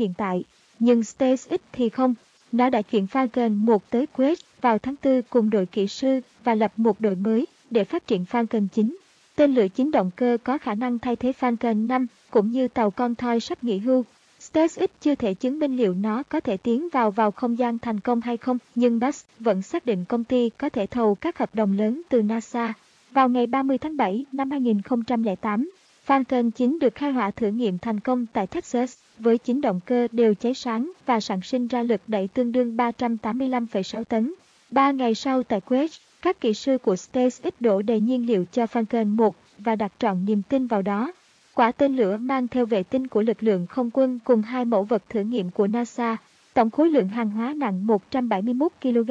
hiện tại. Nhưng SpaceX thì không. Nó đã chuyển Falcon 1 tới Quest vào tháng 4 cùng đội kỹ sư và lập một đội mới để phát triển Falcon 9. Tên lửa chính động cơ có khả năng thay thế Falcon 5 cũng như tàu con thoi sắp nghỉ hưu. SpaceX chưa thể chứng minh liệu nó có thể tiến vào vào không gian thành công hay không, nhưng Musk vẫn xác định công ty có thể thầu các hợp đồng lớn từ NASA. Vào ngày 30 tháng 7 năm 2008, Falcon 9 được khai hỏa thử nghiệm thành công tại Texas với 9 động cơ đều cháy sáng và sản sinh ra lực đẩy tương đương 385,6 tấn. Ba ngày sau tại Quest, các kỹ sư của SpaceX đổ đầy nhiên liệu cho Falcon 1 và đặt trọn niềm tin vào đó. Quả tên lửa mang theo vệ tinh của lực lượng không quân cùng hai mẫu vật thử nghiệm của NASA, tổng khối lượng hàng hóa nặng 171 kg.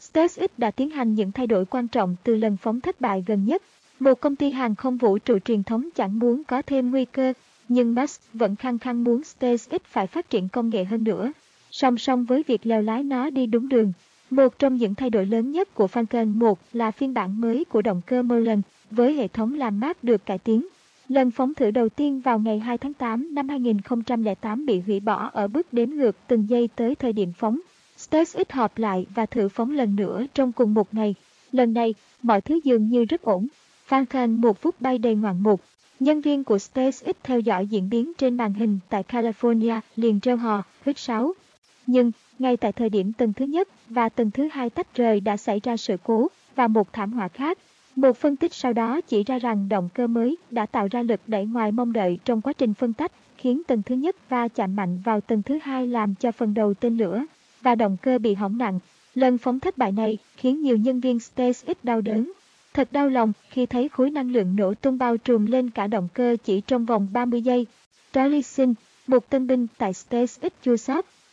SpaceX đã tiến hành những thay đổi quan trọng từ lần phóng thất bại gần nhất. Một công ty hàng không vũ trụ truyền thống chẳng muốn có thêm nguy cơ, nhưng Musk vẫn khăng khăng muốn SpaceX phải phát triển công nghệ hơn nữa. Song song với việc leo lái nó đi đúng đường, một trong những thay đổi lớn nhất của Falcon 1 là phiên bản mới của động cơ Merlin với hệ thống làm mát được cải tiến. Lần phóng thử đầu tiên vào ngày 2 tháng 8 năm 2008 bị hủy bỏ ở bước đếm ngược từng giây tới thời điểm phóng. SpaceX họp lại và thử phóng lần nữa trong cùng một ngày. Lần này, mọi thứ dường như rất ổn. Falcon một phút bay đầy ngoạn mục. Nhân viên của SpaceX theo dõi diễn biến trên màn hình tại California liền treo hò, hít sáo. Nhưng, ngay tại thời điểm tầng thứ nhất và tầng thứ hai tách rời đã xảy ra sự cố và một thảm họa khác. Một phân tích sau đó chỉ ra rằng động cơ mới đã tạo ra lực đẩy ngoài mong đợi trong quá trình phân tách, khiến tầng thứ nhất va chạm mạnh vào tầng thứ hai làm cho phần đầu tên lửa và động cơ bị hỏng nặng. Lần phóng thất bại này khiến nhiều nhân viên SpaceX đau đớn. Thật đau lòng khi thấy khối năng lượng nổ tung bao trùm lên cả động cơ chỉ trong vòng 30 giây. Charlie Sin, một tân binh tại SpaceX chua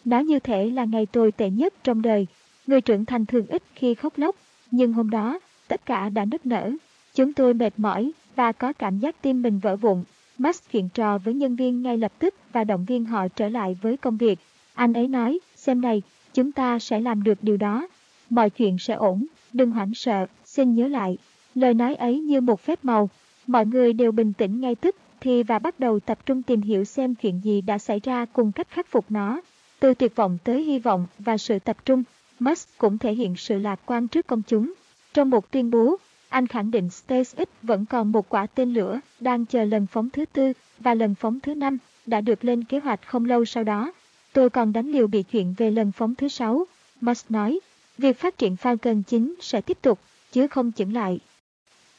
nói như thể là ngày tồi tệ nhất trong đời. Người trưởng thành thường ít khi khóc lóc, nhưng hôm đó, tất cả đã nức nở. Chúng tôi mệt mỏi và có cảm giác tim mình vỡ vụn. Max chuyện trò với nhân viên ngay lập tức và động viên họ trở lại với công việc. Anh ấy nói, xem này, chúng ta sẽ làm được điều đó. Mọi chuyện sẽ ổn, đừng hoảng sợ, xin nhớ lại. Lời nói ấy như một phép màu. Mọi người đều bình tĩnh ngay tức thì và bắt đầu tập trung tìm hiểu xem chuyện gì đã xảy ra cùng cách khắc phục nó. Từ tuyệt vọng tới hy vọng và sự tập trung, Musk cũng thể hiện sự lạc quan trước công chúng. Trong một tuyên bố, anh khẳng định SpaceX vẫn còn một quả tên lửa đang chờ lần phóng thứ tư và lần phóng thứ năm đã được lên kế hoạch không lâu sau đó. Tôi còn đánh liều bị chuyện về lần phóng thứ sáu, Musk nói. Việc phát triển Falcon 9 sẽ tiếp tục, chứ không chững lại.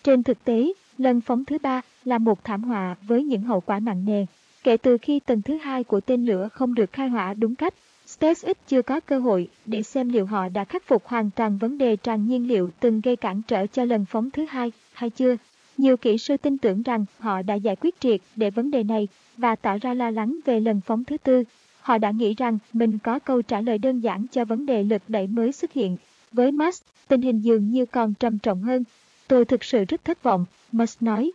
Trên thực tế, lần phóng thứ ba là một thảm họa với những hậu quả nặng nề. Kể từ khi tầng thứ hai của tên lửa không được khai hỏa đúng cách, SpaceX chưa có cơ hội để xem liệu họ đã khắc phục hoàn toàn vấn đề tràn nhiên liệu từng gây cản trở cho lần phóng thứ hai hay chưa. Nhiều kỹ sư tin tưởng rằng họ đã giải quyết triệt để vấn đề này và tỏ ra lo lắng về lần phóng thứ tư. Họ đã nghĩ rằng mình có câu trả lời đơn giản cho vấn đề lực đẩy mới xuất hiện. Với Mars, tình hình dường như còn trầm trọng hơn. Tôi thực sự rất thất vọng, Musk nói.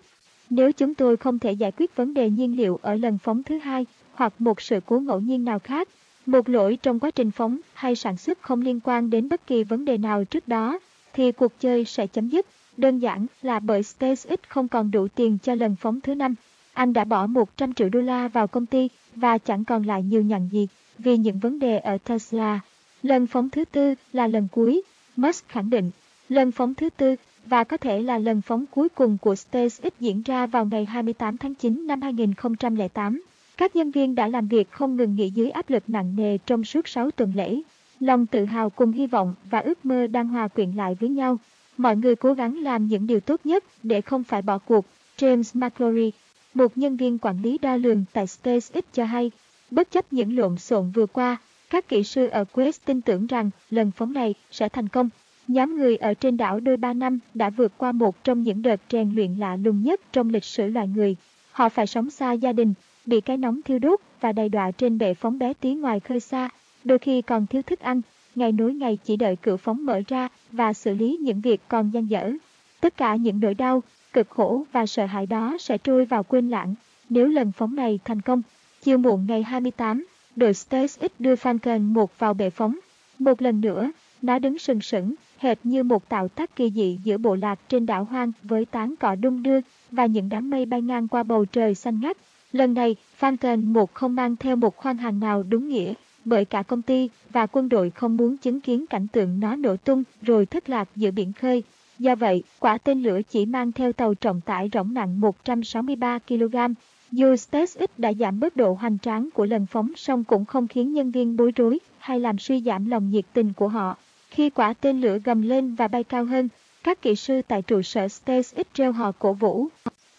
Nếu chúng tôi không thể giải quyết vấn đề nhiên liệu ở lần phóng thứ hai hoặc một sự cố ngẫu nhiên nào khác, một lỗi trong quá trình phóng hay sản xuất không liên quan đến bất kỳ vấn đề nào trước đó, thì cuộc chơi sẽ chấm dứt. Đơn giản là bởi SpaceX không còn đủ tiền cho lần phóng thứ năm. Anh đã bỏ 100 triệu đô la vào công ty và chẳng còn lại nhiều nhằn gì vì những vấn đề ở Tesla. Lần phóng thứ tư là lần cuối, Musk khẳng định. Lần phóng thứ tư và có thể là lần phóng cuối cùng của SpaceX diễn ra vào ngày 28 tháng 9 năm 2008. Các nhân viên đã làm việc không ngừng nghỉ dưới áp lực nặng nề trong suốt 6 tuần lễ. Lòng tự hào cùng hy vọng và ước mơ đang hòa quyện lại với nhau. Mọi người cố gắng làm những điều tốt nhất để không phải bỏ cuộc. James McClory, một nhân viên quản lý đo lường tại SpaceX cho hay, bất chấp những lộn xộn vừa qua, các kỹ sư ở Quest tin tưởng rằng lần phóng này sẽ thành công. Nhóm người ở trên đảo đôi ba năm đã vượt qua một trong những đợt rèn luyện lạ lùng nhất trong lịch sử loài người. Họ phải sống xa gia đình, bị cái nóng thiêu đốt và đầy đọa trên bệ phóng bé tí ngoài khơi xa, đôi khi còn thiếu thức ăn, ngày nối ngày chỉ đợi cửa phóng mở ra và xử lý những việc còn dang dở. Tất cả những nỗi đau, cực khổ và sợ hãi đó sẽ trôi vào quên lãng nếu lần phóng này thành công. Chiều muộn ngày 28, đội SpaceX đưa Falcon 1 vào bệ phóng. Một lần nữa, nó đứng sừng sững, hệt như một tạo tác kỳ dị giữa bộ lạc trên đảo hoang với tán cỏ đung đưa và những đám mây bay ngang qua bầu trời xanh ngắt. Lần này, Falcon 1 không mang theo một khoan hàng nào đúng nghĩa, bởi cả công ty và quân đội không muốn chứng kiến cảnh tượng nó nổ tung rồi thất lạc giữa biển khơi. Do vậy, quả tên lửa chỉ mang theo tàu trọng tải rỗng nặng 163 kg. Dù SpaceX đã giảm bớt độ hoành tráng của lần phóng song cũng không khiến nhân viên bối rối hay làm suy giảm lòng nhiệt tình của họ. Khi quả tên lửa gầm lên và bay cao hơn, các kỹ sư tại trụ sở SpaceX treo hò cổ vũ.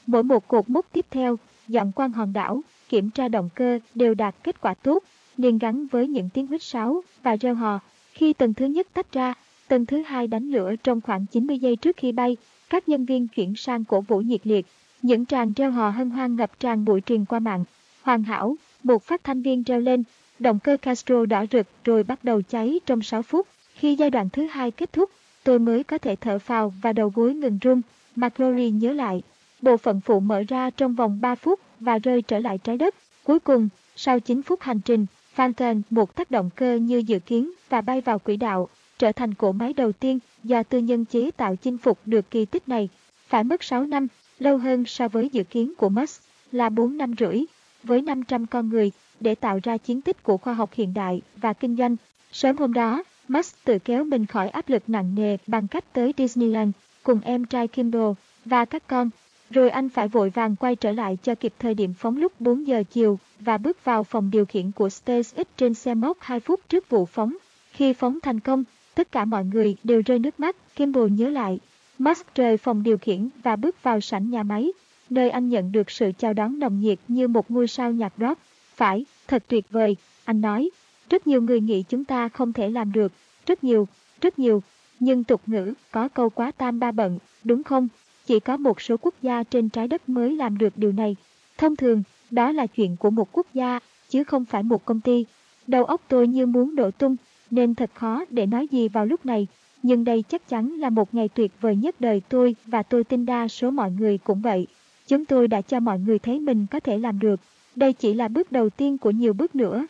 Mỗi một cột mốc tiếp theo, dọn quang hòn đảo, kiểm tra động cơ đều đạt kết quả tốt, liền gắn với những tiếng huýt sáo và reo hò. Khi tầng thứ nhất tách ra, tầng thứ hai đánh lửa trong khoảng 90 giây trước khi bay, các nhân viên chuyển sang cổ vũ nhiệt liệt. Những tràng reo hò hân hoan ngập tràn bụi truyền qua mạng. Hoàn hảo, một phát thanh viên reo lên, động cơ Castro đỏ rực rồi bắt đầu cháy trong 6 phút. Khi giai đoạn thứ hai kết thúc, tôi mới có thể thở phào và đầu gối ngừng run. McClory nhớ lại, bộ phận phụ mở ra trong vòng 3 phút và rơi trở lại trái đất. Cuối cùng, sau 9 phút hành trình, Phantom một tác động cơ như dự kiến và bay vào quỹ đạo, trở thành cỗ máy đầu tiên do tư nhân chế tạo chinh phục được kỳ tích này. Phải mất 6 năm, lâu hơn so với dự kiến của Musk là 4 năm rưỡi, với 500 con người để tạo ra chiến tích của khoa học hiện đại và kinh doanh. Sớm hôm đó, Max tự kéo mình khỏi áp lực nặng nề bằng cách tới Disneyland cùng em trai Kimbo và các con. Rồi anh phải vội vàng quay trở lại cho kịp thời điểm phóng lúc 4 giờ chiều và bước vào phòng điều khiển của SpaceX trên xe mốc 2 phút trước vụ phóng. Khi phóng thành công, tất cả mọi người đều rơi nước mắt, Kimbo nhớ lại. Max rời phòng điều khiển và bước vào sảnh nhà máy, nơi anh nhận được sự chào đón nồng nhiệt như một ngôi sao nhạc rock. Phải, thật tuyệt vời, anh nói. Rất nhiều người nghĩ chúng ta không thể làm được, rất nhiều, rất nhiều. Nhưng tục ngữ có câu quá tam ba bận, đúng không? Chỉ có một số quốc gia trên trái đất mới làm được điều này. Thông thường, đó là chuyện của một quốc gia, chứ không phải một công ty. Đầu óc tôi như muốn đổ tung, nên thật khó để nói gì vào lúc này. Nhưng đây chắc chắn là một ngày tuyệt vời nhất đời tôi và tôi tin đa số mọi người cũng vậy. Chúng tôi đã cho mọi người thấy mình có thể làm được. Đây chỉ là bước đầu tiên của nhiều bước nữa.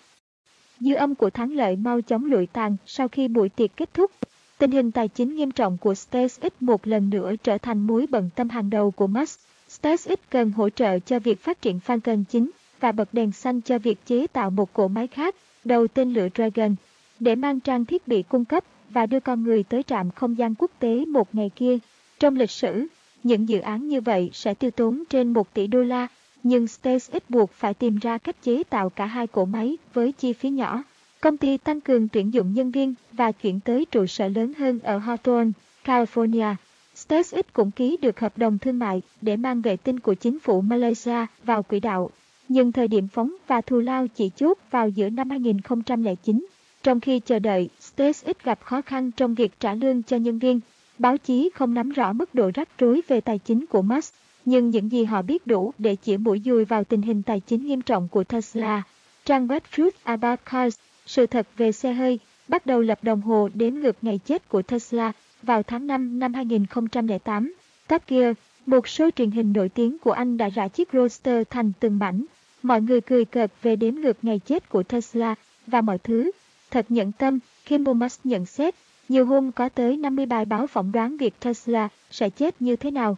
Dư âm của thắng lợi mau chóng lụi tàn sau khi buổi tiệc kết thúc. Tình hình tài chính nghiêm trọng của SpaceX một lần nữa trở thành mối bận tâm hàng đầu của Musk. SpaceX cần hỗ trợ cho việc phát triển Falcon 9 và bật đèn xanh cho việc chế tạo một cỗ máy khác, đầu tên lửa Dragon, để mang trang thiết bị cung cấp và đưa con người tới trạm không gian quốc tế một ngày kia. Trong lịch sử, những dự án như vậy sẽ tiêu tốn trên 1 tỷ đô la, nhưng SpaceX buộc phải tìm ra cách chế tạo cả hai cỗ máy với chi phí nhỏ. Công ty tăng cường tuyển dụng nhân viên và chuyển tới trụ sở lớn hơn ở Hawthorne, California. SpaceX cũng ký được hợp đồng thương mại để mang vệ tinh của chính phủ Malaysia vào quỹ đạo. Nhưng thời điểm phóng và thù lao chỉ chốt vào giữa năm 2009. Trong khi chờ đợi, SpaceX gặp khó khăn trong việc trả lương cho nhân viên. Báo chí không nắm rõ mức độ rắc rối về tài chính của Musk, nhưng những gì họ biết đủ để chỉ mũi dùi vào tình hình tài chính nghiêm trọng của Tesla. Trang web Truth About Cars, sự thật về xe hơi, bắt đầu lập đồng hồ đếm ngược ngày chết của Tesla vào tháng 5 năm 2008. Top Gear, một số truyền hình nổi tiếng của Anh đã rã chiếc roster thành từng mảnh. Mọi người cười cợt về đếm ngược ngày chết của Tesla và mọi thứ. Thật nhận tâm, Kimball Musk nhận xét, nhiều hôm có tới 50 bài báo phỏng đoán việc Tesla sẽ chết như thế nào.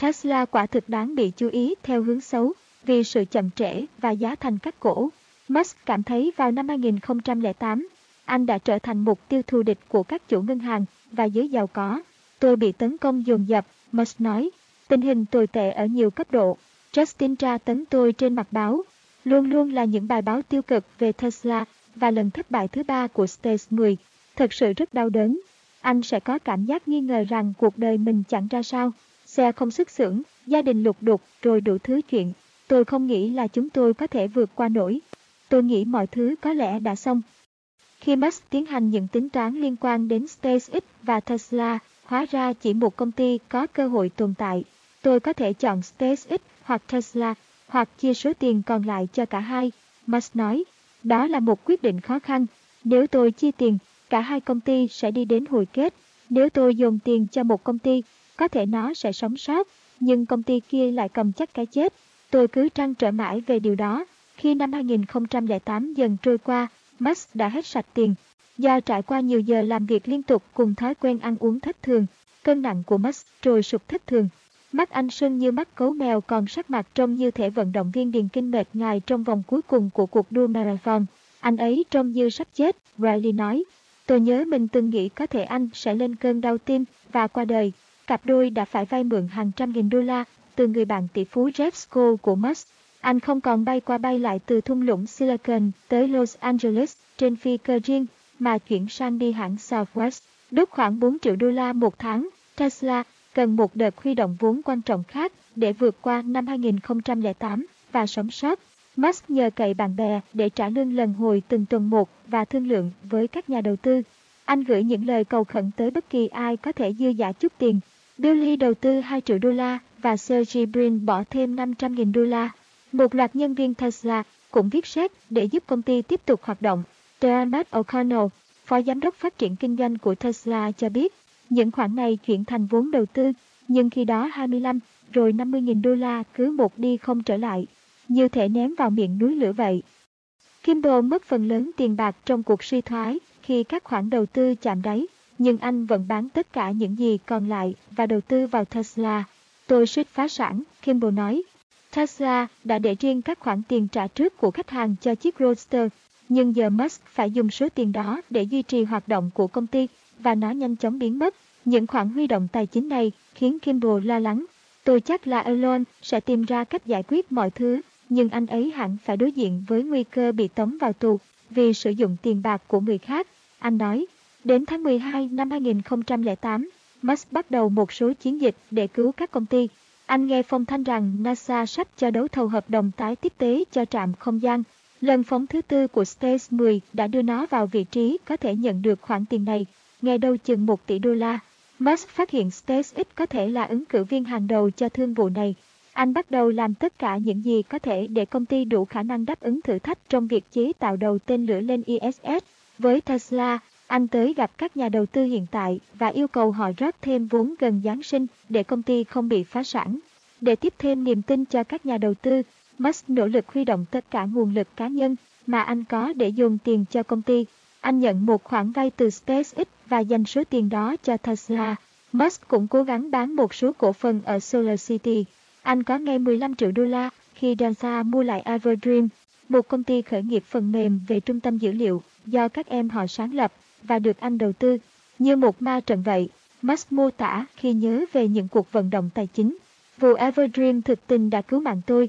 Tesla quả thực đáng bị chú ý theo hướng xấu vì sự chậm trễ và giá thành cắt cổ. Musk cảm thấy vào năm 2008, anh đã trở thành mục tiêu thù địch của các chủ ngân hàng và giới giàu có. Tôi bị tấn công dồn dập, Musk nói. Tình hình tồi tệ ở nhiều cấp độ. Justin tra tấn tôi trên mặt báo. Luôn luôn là những bài báo tiêu cực về Tesla và lần thất bại thứ ba của Stage 10. Thật sự rất đau đớn. Anh sẽ có cảm giác nghi ngờ rằng cuộc đời mình chẳng ra sao. Xe không xuất xưởng, gia đình lục đục, rồi đủ thứ chuyện. Tôi không nghĩ là chúng tôi có thể vượt qua nổi. Tôi nghĩ mọi thứ có lẽ đã xong. Khi Musk tiến hành những tính toán liên quan đến SpaceX và Tesla, hóa ra chỉ một công ty có cơ hội tồn tại. Tôi có thể chọn SpaceX hoặc Tesla, hoặc chia số tiền còn lại cho cả hai, Musk nói. Đó là một quyết định khó khăn. Nếu tôi chia tiền, cả hai công ty sẽ đi đến hồi kết. Nếu tôi dồn tiền cho một công ty, có thể nó sẽ sống sót, nhưng công ty kia lại cầm chắc cái chết. Tôi cứ trăn trở mãi về điều đó. Khi năm 2008 dần trôi qua, Musk đã hết sạch tiền. Do trải qua nhiều giờ làm việc liên tục cùng thói quen ăn uống thất thường, cân nặng của Musk trồi sụp thất thường. Mắt anh sưng như mắt cấu mèo còn sắc mặt trông như thể vận động viên điền kinh mệt ngài trong vòng cuối cùng của cuộc đua marathon. Anh ấy trông như sắp chết, Riley nói. Tôi nhớ mình từng nghĩ có thể anh sẽ lên cơn đau tim và qua đời. Cặp đôi đã phải vay mượn hàng trăm nghìn đô la từ người bạn tỷ phú Jeff Skoll của Musk. Anh không còn bay qua bay lại từ thung lũng Silicon tới Los Angeles trên phi cơ riêng, mà chuyển sang đi hãng Southwest, đốt khoảng 4 triệu đô la một tháng. Tesla cần một đợt huy động vốn quan trọng khác để vượt qua năm 2008 và sống sót. Musk nhờ cậy bạn bè để trả lương lần hồi từng tuần một và thương lượng với các nhà đầu tư. Anh gửi những lời cầu khẩn tới bất kỳ ai có thể dư giả chút tiền. Billy đầu tư 2 triệu đô la và Sergey Brin bỏ thêm 500.000 đô la. Một loạt nhân viên Tesla cũng viết séc để giúp công ty tiếp tục hoạt động. Dermot O'Connell, phó giám đốc phát triển kinh doanh của Tesla cho biết, những khoản này chuyển thành vốn đầu tư, nhưng khi đó 25 rồi 50.000 đô la cứ một đi không trở lại, như thể ném vào miệng núi lửa vậy. Kimball mất phần lớn tiền bạc trong cuộc suy thoái khi các khoản đầu tư chạm đáy, nhưng anh vẫn bán tất cả những gì còn lại và đầu tư vào Tesla. Tôi suýt phá sản, Kimball nói. Tesla đã để riêng các khoản tiền trả trước của khách hàng cho chiếc Roadster, nhưng giờ Musk phải dùng số tiền đó để duy trì hoạt động của công ty và nó nhanh chóng biến mất. Những khoản huy động tài chính này khiến Kimball lo lắng. Tôi chắc là Elon sẽ tìm ra cách giải quyết mọi thứ, nhưng anh ấy hẳn phải đối diện với nguy cơ bị tống vào tù vì sử dụng tiền bạc của người khác. Anh nói, đến tháng 12 năm 2008, Musk bắt đầu một số chiến dịch để cứu các công ty. Anh nghe phong thanh rằng NASA sắp cho đấu thầu hợp đồng tái tiếp tế cho trạm không gian. Lần phóng thứ tư của Space 10 đã đưa nó vào vị trí có thể nhận được khoản tiền này, nghe đâu chừng 1 tỷ đô la. Musk phát hiện SpaceX có thể là ứng cử viên hàng đầu cho thương vụ này. Anh bắt đầu làm tất cả những gì có thể để công ty đủ khả năng đáp ứng thử thách trong việc chế tạo đầu tên lửa lên ISS. Với Tesla, anh tới gặp các nhà đầu tư hiện tại và yêu cầu họ rót thêm vốn gần Giáng sinh để công ty không bị phá sản. Để tiếp thêm niềm tin cho các nhà đầu tư, Musk nỗ lực huy động tất cả nguồn lực cá nhân mà anh có để dùng tiền cho công ty. Anh nhận một khoản vay từ SpaceX và dành số tiền đó cho Tesla. Musk cũng cố gắng bán một số cổ phần ở Solar City. Anh có ngay 15 triệu đô la khi Delta mua lại Everdream, một công ty khởi nghiệp phần mềm về trung tâm dữ liệu do các em họ sáng lập và được anh đầu tư. Như một ma trận vậy, Musk mô tả khi nhớ về những cuộc vận động tài chính. Vụ Everdream thực tình đã cứu mạng tôi.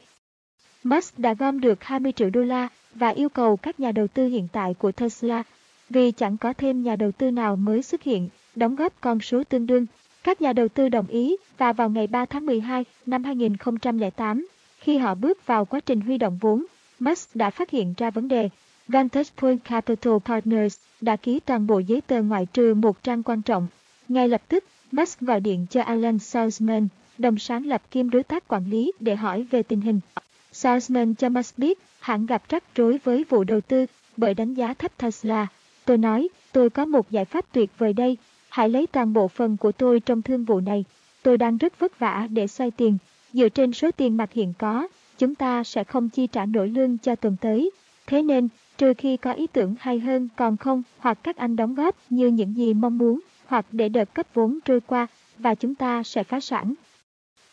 Musk đã gom được 20 triệu đô la và yêu cầu các nhà đầu tư hiện tại của Tesla, vì chẳng có thêm nhà đầu tư nào mới xuất hiện, đóng góp con số tương đương. Các nhà đầu tư đồng ý và vào ngày 3 tháng 12 năm 2008, khi họ bước vào quá trình huy động vốn, Musk đã phát hiện ra vấn đề Vantage Point Capital Partners đã ký toàn bộ giấy tờ ngoại trừ một trang quan trọng. Ngay lập tức, Musk gọi điện cho Alan Salzman, đồng sáng lập kiêm đối tác quản lý để hỏi về tình hình. Salzman cho Musk biết hãng gặp rắc rối với vụ đầu tư bởi đánh giá thấp Tesla. Tôi nói, tôi có một giải pháp tuyệt vời đây, hãy lấy toàn bộ phần của tôi trong thương vụ này. Tôi đang rất vất vả để xoay tiền. Dựa trên số tiền mặt hiện có, chúng ta sẽ không chi trả nổi lương cho tuần tới. Thế nên, trừ khi có ý tưởng hay hơn còn không hoặc các anh đóng góp như những gì mong muốn hoặc để đợt cấp vốn trôi qua và chúng ta sẽ phá sản.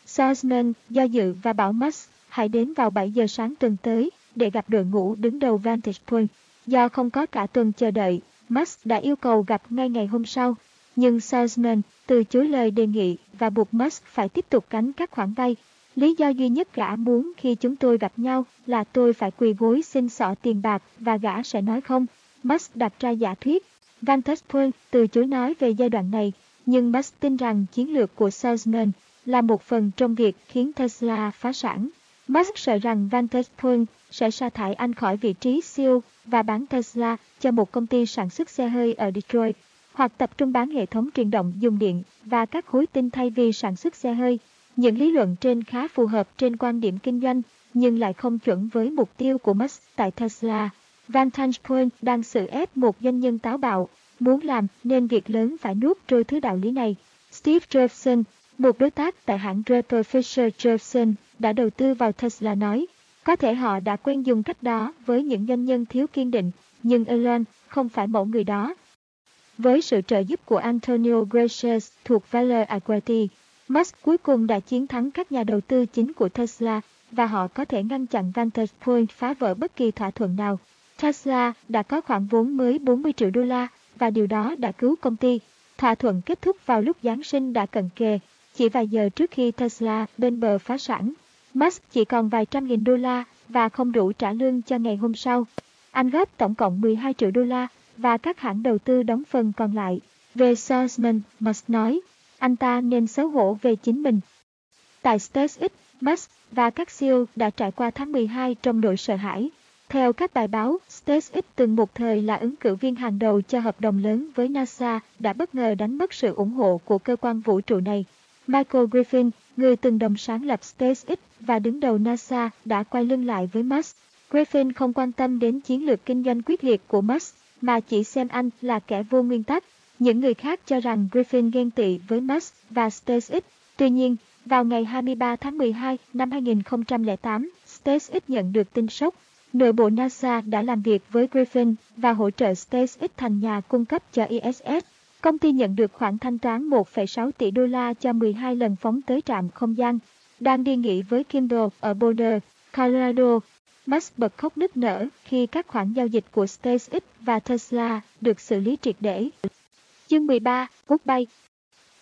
Salesman do dự và bảo Musk hãy đến vào 7 giờ sáng tuần tới để gặp đội ngũ đứng đầu Vantage Point. Do không có cả tuần chờ đợi, Musk đã yêu cầu gặp ngay ngày hôm sau. Nhưng Salesman từ chối lời đề nghị và buộc Musk phải tiếp tục cánh các khoản vay Lý do duy nhất gã muốn khi chúng tôi gặp nhau là tôi phải quỳ gối xin xỏ tiền bạc và gã sẽ nói không. Musk đặt ra giả thuyết. Van Point từ chối nói về giai đoạn này, nhưng Musk tin rằng chiến lược của Salesman là một phần trong việc khiến Tesla phá sản. Musk sợ rằng Van Point sẽ sa thải anh khỏi vị trí CEO và bán Tesla cho một công ty sản xuất xe hơi ở Detroit, hoặc tập trung bán hệ thống truyền động dùng điện và các khối tinh thay vì sản xuất xe hơi những lý luận trên khá phù hợp trên quan điểm kinh doanh, nhưng lại không chuẩn với mục tiêu của Musk tại Tesla. Vantage Point đang sự ép một doanh nhân táo bạo, muốn làm nên việc lớn phải nuốt trôi thứ đạo lý này. Steve Jobson, một đối tác tại hãng Draper Fisher Jobson, đã đầu tư vào Tesla nói, có thể họ đã quen dùng cách đó với những doanh nhân thiếu kiên định, nhưng Elon không phải mẫu người đó. Với sự trợ giúp của Antonio Gracias thuộc Valor Equity, Musk cuối cùng đã chiến thắng các nhà đầu tư chính của Tesla và họ có thể ngăn chặn Vantage Point phá vỡ bất kỳ thỏa thuận nào. Tesla đã có khoản vốn mới 40 triệu đô la và điều đó đã cứu công ty. Thỏa thuận kết thúc vào lúc Giáng sinh đã cận kề, chỉ vài giờ trước khi Tesla bên bờ phá sản. Musk chỉ còn vài trăm nghìn đô la và không đủ trả lương cho ngày hôm sau. Anh góp tổng cộng 12 triệu đô la và các hãng đầu tư đóng phần còn lại. Về Salesman, Musk nói, anh ta nên xấu hổ về chính mình. Tại SpaceX, Musk và các siêu đã trải qua tháng 12 trong nỗi sợ hãi. Theo các bài báo, SpaceX từng một thời là ứng cử viên hàng đầu cho hợp đồng lớn với NASA đã bất ngờ đánh mất sự ủng hộ của cơ quan vũ trụ này. Michael Griffin, người từng đồng sáng lập SpaceX và đứng đầu NASA, đã quay lưng lại với Musk. Griffin không quan tâm đến chiến lược kinh doanh quyết liệt của Musk, mà chỉ xem anh là kẻ vô nguyên tắc. Những người khác cho rằng Griffin ghen tị với Musk và SpaceX. Tuy nhiên, vào ngày 23 tháng 12 năm 2008, SpaceX nhận được tin sốc. Nội bộ NASA đã làm việc với Griffin và hỗ trợ SpaceX thành nhà cung cấp cho ISS. Công ty nhận được khoản thanh toán 1,6 tỷ đô la cho 12 lần phóng tới trạm không gian. Đang đi nghỉ với Kimball ở Boulder, Colorado. Musk bật khóc nức nở khi các khoản giao dịch của SpaceX và Tesla được xử lý triệt để. Chương 13, Cút bay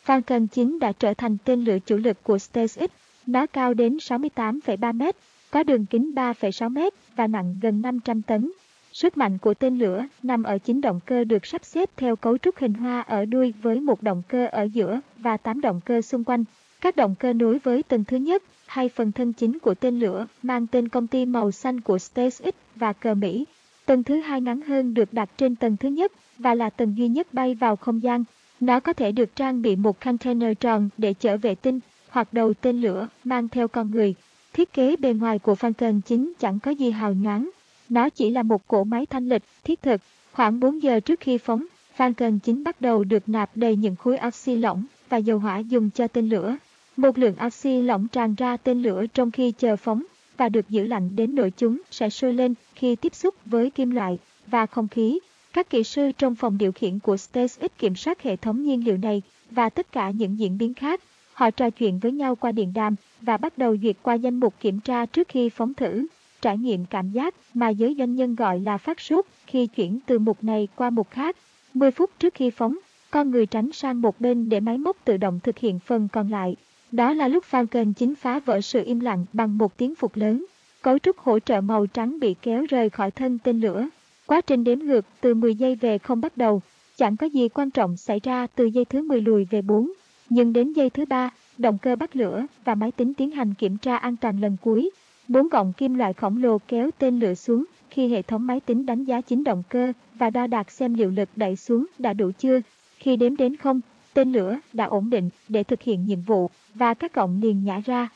Falcon 9 đã trở thành tên lửa chủ lực của SpaceX. Nó cao đến 68,3 mét, có đường kính 3,6 mét và nặng gần 500 tấn. Sức mạnh của tên lửa nằm ở chính động cơ được sắp xếp theo cấu trúc hình hoa ở đuôi với một động cơ ở giữa và 8 động cơ xung quanh. Các động cơ nối với tầng thứ nhất hay phần thân chính của tên lửa mang tên công ty màu xanh của SpaceX và cờ Mỹ. Tầng thứ hai ngắn hơn được đặt trên tầng thứ nhất và là tầng duy nhất bay vào không gian. Nó có thể được trang bị một container tròn để chở vệ tinh hoặc đầu tên lửa mang theo con người. Thiết kế bề ngoài của Falcon 9 chẳng có gì hào nhoáng. Nó chỉ là một cỗ máy thanh lịch, thiết thực. Khoảng 4 giờ trước khi phóng, Falcon 9 bắt đầu được nạp đầy những khối oxy lỏng và dầu hỏa dùng cho tên lửa. Một lượng oxy lỏng tràn ra tên lửa trong khi chờ phóng và được giữ lạnh đến nỗi chúng sẽ sôi lên khi tiếp xúc với kim loại và không khí. Các kỹ sư trong phòng điều khiển của SpaceX kiểm soát hệ thống nhiên liệu này và tất cả những diễn biến khác. Họ trò chuyện với nhau qua điện đàm và bắt đầu duyệt qua danh mục kiểm tra trước khi phóng thử. Trải nghiệm cảm giác mà giới doanh nhân gọi là phát sốt khi chuyển từ mục này qua mục khác. 10 phút trước khi phóng, con người tránh sang một bên để máy móc tự động thực hiện phần còn lại. Đó là lúc Falcon 9 phá vỡ sự im lặng bằng một tiếng phục lớn. Cấu trúc hỗ trợ màu trắng bị kéo rời khỏi thân tên lửa. Quá trình đếm ngược từ 10 giây về không bắt đầu, chẳng có gì quan trọng xảy ra từ giây thứ 10 lùi về 4. Nhưng đến giây thứ 3, động cơ bắt lửa và máy tính tiến hành kiểm tra an toàn lần cuối. Bốn gọng kim loại khổng lồ kéo tên lửa xuống khi hệ thống máy tính đánh giá chính động cơ và đo đạc xem liệu lực đẩy xuống đã đủ chưa. Khi đếm đến không, tên lửa đã ổn định để thực hiện nhiệm vụ và các gọng liền nhả ra.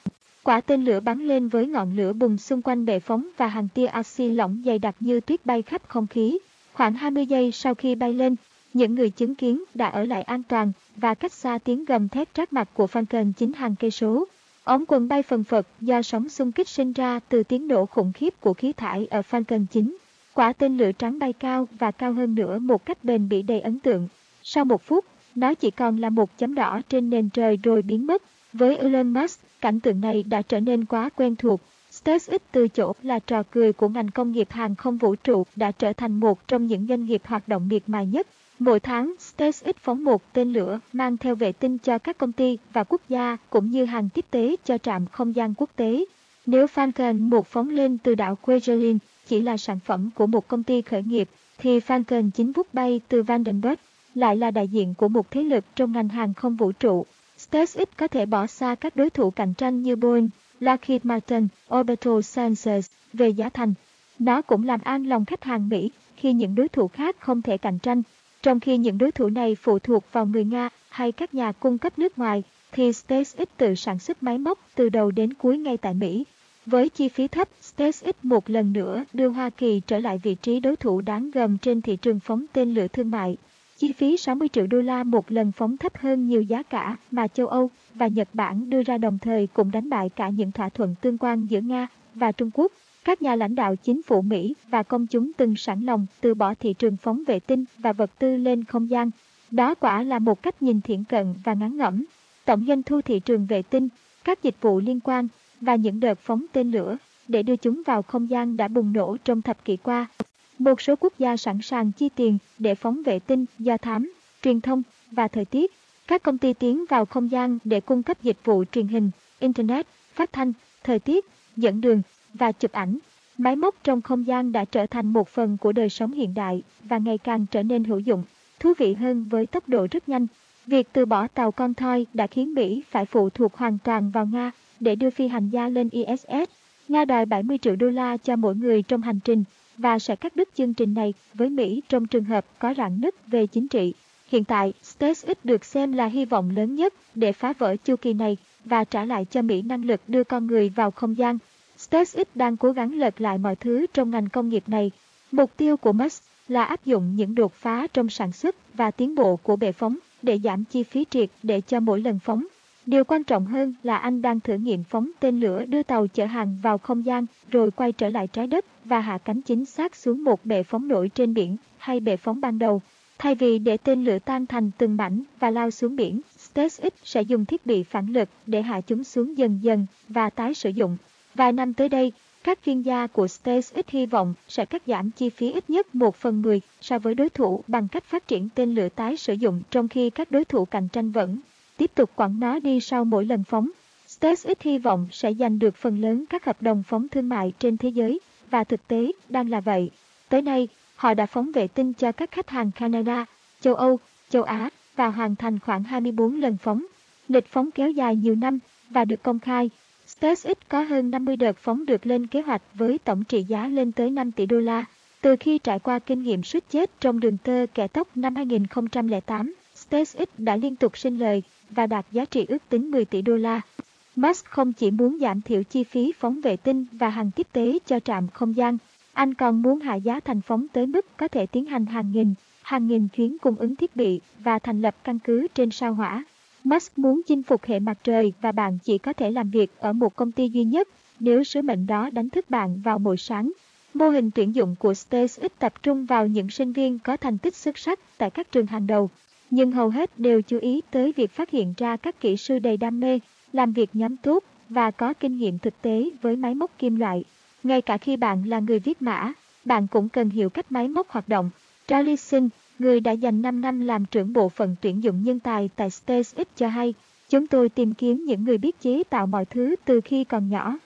Quả tên lửa bắn lên với ngọn lửa bùng xung quanh bệ phóng và hàng tia axi lỏng dày đặc như tuyết bay khắp không khí. Khoảng 20 giây sau khi bay lên, những người chứng kiến đã ở lại an toàn và cách xa tiếng gầm thét trát mặt của Falcon chính hàng cây số. Ống quần bay phần phật do sóng xung kích sinh ra từ tiếng nổ khủng khiếp của khí thải ở Falcon 9. Quả tên lửa trắng bay cao và cao hơn nữa một cách bền bỉ đầy ấn tượng. Sau một phút, nó chỉ còn là một chấm đỏ trên nền trời rồi biến mất. Với Elon Musk, cảnh tượng này đã trở nên quá quen thuộc. SpaceX từ chỗ là trò cười của ngành công nghiệp hàng không vũ trụ đã trở thành một trong những doanh nghiệp hoạt động miệt mài nhất. Mỗi tháng, SpaceX phóng một tên lửa mang theo vệ tinh cho các công ty và quốc gia cũng như hàng tiếp tế cho trạm không gian quốc tế. Nếu Falcon 1 phóng lên từ đảo Kwajalein chỉ là sản phẩm của một công ty khởi nghiệp, thì Falcon 9 vút bay từ Vandenberg lại là đại diện của một thế lực trong ngành hàng không vũ trụ. SpaceX có thể bỏ xa các đối thủ cạnh tranh như Boeing, Lockheed Martin, Orbital Sciences về giá thành. Nó cũng làm an lòng khách hàng Mỹ khi những đối thủ khác không thể cạnh tranh. Trong khi những đối thủ này phụ thuộc vào người Nga hay các nhà cung cấp nước ngoài, thì SpaceX tự sản xuất máy móc từ đầu đến cuối ngay tại Mỹ. Với chi phí thấp, SpaceX một lần nữa đưa Hoa Kỳ trở lại vị trí đối thủ đáng gờm trên thị trường phóng tên lửa thương mại. Chi phí 60 triệu đô la một lần phóng thấp hơn nhiều giá cả mà châu Âu và Nhật Bản đưa ra đồng thời cũng đánh bại cả những thỏa thuận tương quan giữa Nga và Trung Quốc. Các nhà lãnh đạo chính phủ Mỹ và công chúng từng sẵn lòng từ bỏ thị trường phóng vệ tinh và vật tư lên không gian. Đó quả là một cách nhìn thiện cận và ngắn ngẩm. tổng doanh thu thị trường vệ tinh, các dịch vụ liên quan và những đợt phóng tên lửa để đưa chúng vào không gian đã bùng nổ trong thập kỷ qua. Một số quốc gia sẵn sàng chi tiền để phóng vệ tinh, do thám, truyền thông và thời tiết. Các công ty tiến vào không gian để cung cấp dịch vụ truyền hình, Internet, phát thanh, thời tiết, dẫn đường và chụp ảnh. Máy móc trong không gian đã trở thành một phần của đời sống hiện đại và ngày càng trở nên hữu dụng, thú vị hơn với tốc độ rất nhanh. Việc từ bỏ tàu con thoi đã khiến Mỹ phải phụ thuộc hoàn toàn vào Nga để đưa phi hành gia lên ISS. Nga đòi 70 triệu đô la cho mỗi người trong hành trình và sẽ cắt đứt chương trình này với Mỹ trong trường hợp có rạn nứt về chính trị. Hiện tại, SpaceX được xem là hy vọng lớn nhất để phá vỡ chu kỳ này và trả lại cho Mỹ năng lực đưa con người vào không gian. SpaceX đang cố gắng lật lại mọi thứ trong ngành công nghiệp này. Mục tiêu của Musk là áp dụng những đột phá trong sản xuất và tiến bộ của bệ phóng để giảm chi phí triệt để cho mỗi lần phóng. Điều quan trọng hơn là anh đang thử nghiệm phóng tên lửa đưa tàu chở hàng vào không gian rồi quay trở lại trái đất và hạ cánh chính xác xuống một bệ phóng nổi trên biển hay bệ phóng ban đầu. Thay vì để tên lửa tan thành từng mảnh và lao xuống biển, SpaceX sẽ dùng thiết bị phản lực để hạ chúng xuống dần dần và tái sử dụng. Vài năm tới đây, các chuyên gia của SpaceX hy vọng sẽ cắt giảm chi phí ít nhất 1 phần 10 so với đối thủ bằng cách phát triển tên lửa tái sử dụng trong khi các đối thủ cạnh tranh vẫn tiếp tục quẳng nó đi sau mỗi lần phóng. SpaceX hy vọng sẽ giành được phần lớn các hợp đồng phóng thương mại trên thế giới và thực tế đang là vậy. Tới nay, họ đã phóng vệ tinh cho các khách hàng Canada, châu Âu, châu Á và hoàn thành khoảng 24 lần phóng. Lịch phóng kéo dài nhiều năm và được công khai. SpaceX có hơn 50 đợt phóng được lên kế hoạch với tổng trị giá lên tới 5 tỷ đô la. Từ khi trải qua kinh nghiệm suýt chết trong đường tơ kẻ tóc năm 2008, SpaceX đã liên tục sinh lời và đạt giá trị ước tính 10 tỷ đô la. Musk không chỉ muốn giảm thiểu chi phí phóng vệ tinh và hàng tiếp tế cho trạm không gian, anh còn muốn hạ giá thành phóng tới mức có thể tiến hành hàng nghìn, hàng nghìn chuyến cung ứng thiết bị và thành lập căn cứ trên sao hỏa. Musk muốn chinh phục hệ mặt trời và bạn chỉ có thể làm việc ở một công ty duy nhất nếu sứ mệnh đó đánh thức bạn vào mỗi sáng. Mô hình tuyển dụng của SpaceX tập trung vào những sinh viên có thành tích xuất sắc tại các trường hàng đầu, nhưng hầu hết đều chú ý tới việc phát hiện ra các kỹ sư đầy đam mê, làm việc nhóm tốt và có kinh nghiệm thực tế với máy móc kim loại. Ngay cả khi bạn là người viết mã, bạn cũng cần hiểu cách máy móc hoạt động. Charlie Singh, người đã dành 5 năm làm trưởng bộ phận tuyển dụng nhân tài tại SpaceX cho hay, chúng tôi tìm kiếm những người biết chế tạo mọi thứ từ khi còn nhỏ.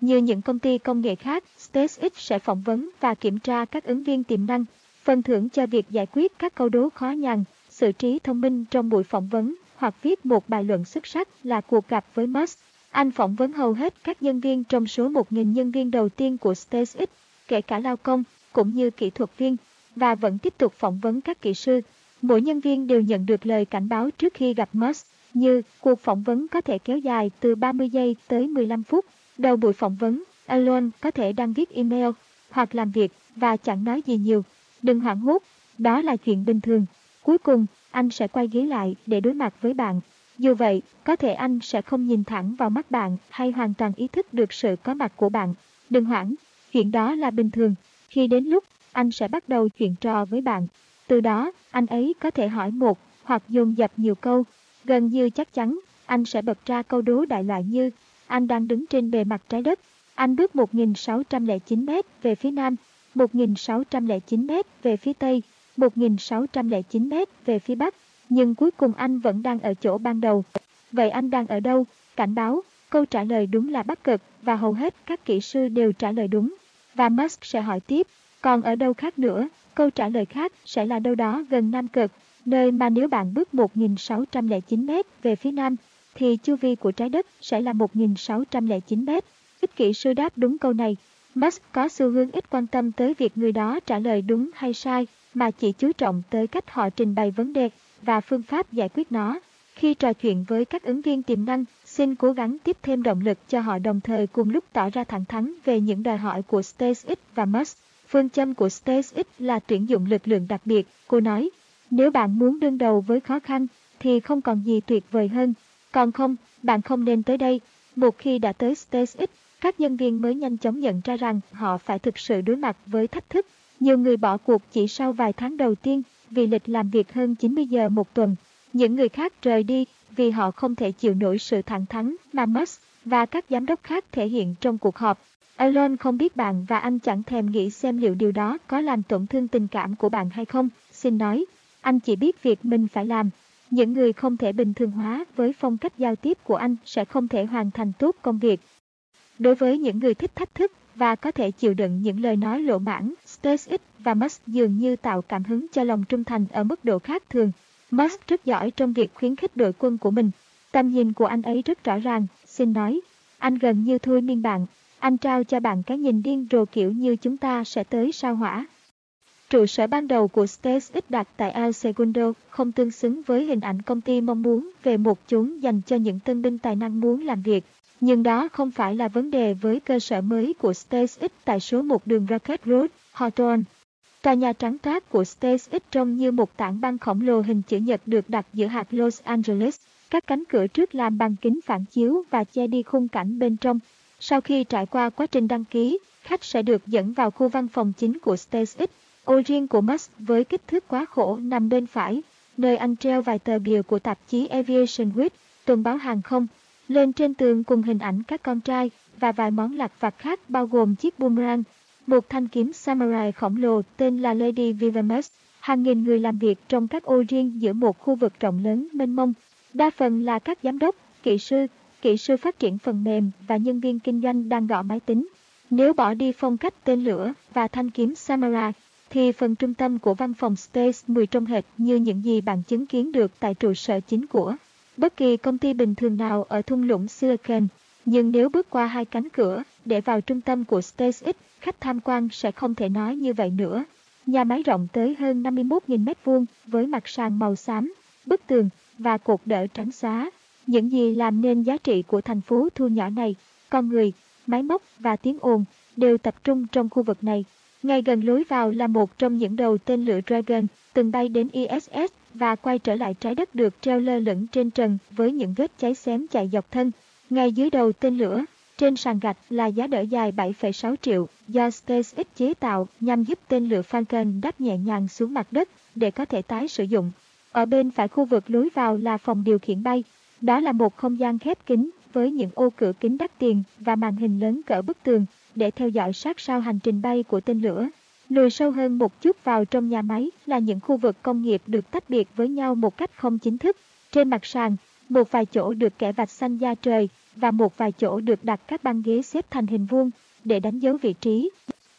Như những công ty công nghệ khác, SpaceX sẽ phỏng vấn và kiểm tra các ứng viên tiềm năng, phần thưởng cho việc giải quyết các câu đố khó nhằn, sự trí thông minh trong buổi phỏng vấn hoặc viết một bài luận xuất sắc là cuộc gặp với Musk. Anh phỏng vấn hầu hết các nhân viên trong số 1.000 nhân viên đầu tiên của SpaceX, kể cả lao công, cũng như kỹ thuật viên, và vẫn tiếp tục phỏng vấn các kỹ sư. Mỗi nhân viên đều nhận được lời cảnh báo trước khi gặp Musk, như cuộc phỏng vấn có thể kéo dài từ 30 giây tới 15 phút. Đầu buổi phỏng vấn, Elon có thể đang viết email hoặc làm việc và chẳng nói gì nhiều. Đừng hoảng hốt, đó là chuyện bình thường. Cuối cùng, anh sẽ quay ghế lại để đối mặt với bạn. Dù vậy, có thể anh sẽ không nhìn thẳng vào mắt bạn hay hoàn toàn ý thức được sự có mặt của bạn. Đừng hoảng, chuyện đó là bình thường. Khi đến lúc, anh sẽ bắt đầu chuyện trò với bạn. Từ đó, anh ấy có thể hỏi một hoặc dồn dập nhiều câu. Gần như chắc chắn, anh sẽ bật ra câu đố đại loại như anh đang đứng trên bề mặt trái đất. Anh bước 1.609 mét về phía nam, 1.609 mét về phía tây, 1.609 mét về phía bắc, nhưng cuối cùng anh vẫn đang ở chỗ ban đầu. Vậy anh đang ở đâu? Cảnh báo, câu trả lời đúng là bắc cực và hầu hết các kỹ sư đều trả lời đúng. Và Musk sẽ hỏi tiếp, còn ở đâu khác nữa? Câu trả lời khác sẽ là đâu đó gần Nam Cực, nơi mà nếu bạn bước 1.609 mét về phía nam, thì chu vi của trái đất sẽ là 1.609 mét. Ít kỹ sư đáp đúng câu này. Musk có xu hướng ít quan tâm tới việc người đó trả lời đúng hay sai, mà chỉ chú trọng tới cách họ trình bày vấn đề và phương pháp giải quyết nó. Khi trò chuyện với các ứng viên tiềm năng, xin cố gắng tiếp thêm động lực cho họ đồng thời cùng lúc tỏ ra thẳng thắn về những đòi hỏi của SpaceX và Musk. Phương châm của SpaceX là tuyển dụng lực lượng đặc biệt, cô nói. Nếu bạn muốn đương đầu với khó khăn, thì không còn gì tuyệt vời hơn. Còn không, bạn không nên tới đây. Một khi đã tới SpaceX, các nhân viên mới nhanh chóng nhận ra rằng họ phải thực sự đối mặt với thách thức nhiều người bỏ cuộc chỉ sau vài tháng đầu tiên vì lịch làm việc hơn 90 giờ một tuần. Những người khác rời đi vì họ không thể chịu nổi sự thẳng thắn mà Musk và các giám đốc khác thể hiện trong cuộc họp. Elon không biết bạn và anh chẳng thèm nghĩ xem liệu điều đó có làm tổn thương tình cảm của bạn hay không. Xin nói, anh chỉ biết việc mình phải làm. Những người không thể bình thường hóa với phong cách giao tiếp của anh sẽ không thể hoàn thành tốt công việc. Đối với những người thích thách thức và có thể chịu đựng những lời nói lộ mãn, SpaceX và Musk dường như tạo cảm hứng cho lòng trung thành ở mức độ khác thường. Musk rất giỏi trong việc khuyến khích đội quân của mình. Tầm nhìn của anh ấy rất rõ ràng, xin nói. Anh gần như thôi miên bạn. Anh trao cho bạn cái nhìn điên rồ kiểu như chúng ta sẽ tới sao hỏa. Trụ sở ban đầu của SpaceX đặt tại El Segundo không tương xứng với hình ảnh công ty mong muốn về một chốn dành cho những tân binh tài năng muốn làm việc. Nhưng đó không phải là vấn đề với cơ sở mới của SpaceX tại số 1 đường Rocket Road, Hawthorne. Tòa nhà trắng toát của SpaceX trông như một tảng băng khổng lồ hình chữ nhật được đặt giữa hạt Los Angeles. Các cánh cửa trước làm bằng kính phản chiếu và che đi khung cảnh bên trong. Sau khi trải qua quá trình đăng ký, khách sẽ được dẫn vào khu văn phòng chính của SpaceX. Ô riêng của Musk với kích thước quá khổ nằm bên phải, nơi anh treo vài tờ bìa của tạp chí Aviation Week, tuần báo hàng không. Lên trên tường cùng hình ảnh các con trai và vài món lặt vặt khác bao gồm chiếc boomerang, một thanh kiếm samurai khổng lồ tên là Lady Vivamus, hàng nghìn người làm việc trong các ô riêng giữa một khu vực rộng lớn mênh mông. Đa phần là các giám đốc, kỹ sư, kỹ sư phát triển phần mềm và nhân viên kinh doanh đang gõ máy tính. Nếu bỏ đi phong cách tên lửa và thanh kiếm samurai, thì phần trung tâm của văn phòng Space 10 trông hệt như những gì bạn chứng kiến được tại trụ sở chính của bất kỳ công ty bình thường nào ở thung lũng Silicon. Nhưng nếu bước qua hai cánh cửa để vào trung tâm của SpaceX, khách tham quan sẽ không thể nói như vậy nữa. Nhà máy rộng tới hơn 51.000 m2 với mặt sàn màu xám, bức tường và cột đỡ trắng xóa. Những gì làm nên giá trị của thành phố thu nhỏ này, con người, máy móc và tiếng ồn đều tập trung trong khu vực này. Ngay gần lối vào là một trong những đầu tên lửa Dragon từng bay đến ISS và quay trở lại trái đất được treo lơ lửng trên trần với những vết cháy xém chạy dọc thân. Ngay dưới đầu tên lửa, trên sàn gạch là giá đỡ dài 7,6 triệu do SpaceX chế tạo nhằm giúp tên lửa Falcon đáp nhẹ nhàng xuống mặt đất để có thể tái sử dụng. Ở bên phải khu vực lối vào là phòng điều khiển bay. Đó là một không gian khép kín với những ô cửa kính đắt tiền và màn hình lớn cỡ bức tường để theo dõi sát sao hành trình bay của tên lửa. Lùi sâu hơn một chút vào trong nhà máy là những khu vực công nghiệp được tách biệt với nhau một cách không chính thức. Trên mặt sàn, một vài chỗ được kẻ vạch xanh da trời và một vài chỗ được đặt các băng ghế xếp thành hình vuông để đánh dấu vị trí.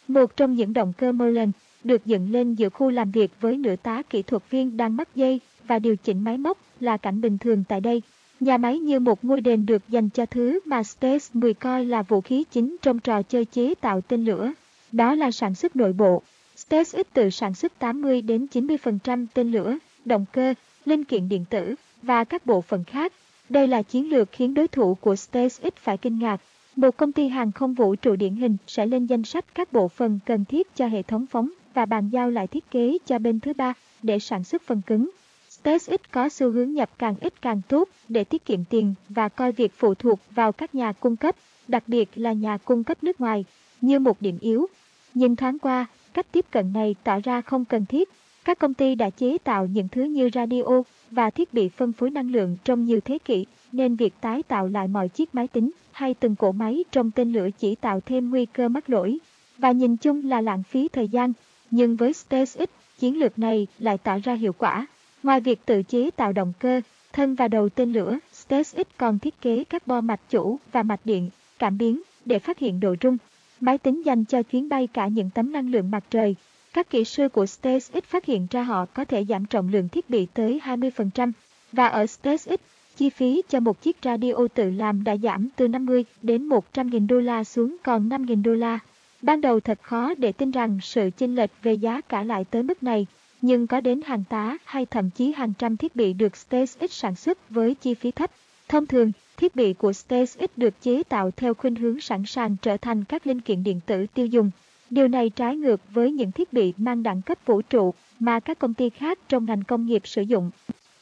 Một trong những động cơ Merlin được dựng lên giữa khu làm việc với nửa tá kỹ thuật viên đang mắc dây và điều chỉnh máy móc là cảnh bình thường tại đây. Nhà máy như một ngôi đền được dành cho thứ mà Space 10 coi là vũ khí chính trong trò chơi chế tạo tên lửa. Đó là sản xuất nội bộ. SpaceX tự sản xuất 80 đến 90% tên lửa, động cơ, linh kiện điện tử và các bộ phận khác. Đây là chiến lược khiến đối thủ của SpaceX phải kinh ngạc. Một công ty hàng không vũ trụ điển hình sẽ lên danh sách các bộ phận cần thiết cho hệ thống phóng và bàn giao lại thiết kế cho bên thứ ba để sản xuất phần cứng. SpaceX có xu hướng nhập càng ít càng tốt để tiết kiệm tiền và coi việc phụ thuộc vào các nhà cung cấp, đặc biệt là nhà cung cấp nước ngoài, như một điểm yếu. Nhìn thoáng qua, cách tiếp cận này tỏ ra không cần thiết. Các công ty đã chế tạo những thứ như radio và thiết bị phân phối năng lượng trong nhiều thế kỷ, nên việc tái tạo lại mọi chiếc máy tính hay từng cỗ máy trong tên lửa chỉ tạo thêm nguy cơ mắc lỗi và nhìn chung là lãng phí thời gian. Nhưng với SpaceX, chiến lược này lại tạo ra hiệu quả. Ngoài việc tự chế tạo động cơ, thân và đầu tên lửa, SpaceX còn thiết kế các bo mạch chủ và mạch điện, cảm biến để phát hiện độ rung. Máy tính dành cho chuyến bay cả những tấm năng lượng mặt trời. Các kỹ sư của SpaceX phát hiện ra họ có thể giảm trọng lượng thiết bị tới 20%. Và ở SpaceX, chi phí cho một chiếc radio tự làm đã giảm từ 50 đến 100.000 đô la xuống còn 5.000 đô la. Ban đầu thật khó để tin rằng sự chênh lệch về giá cả lại tới mức này, nhưng có đến hàng tá hay thậm chí hàng trăm thiết bị được SpaceX sản xuất với chi phí thấp. Thông thường, thiết bị của SpaceX được chế tạo theo khuynh hướng sẵn sàng trở thành các linh kiện điện tử tiêu dùng. Điều này trái ngược với những thiết bị mang đẳng cấp vũ trụ mà các công ty khác trong ngành công nghiệp sử dụng.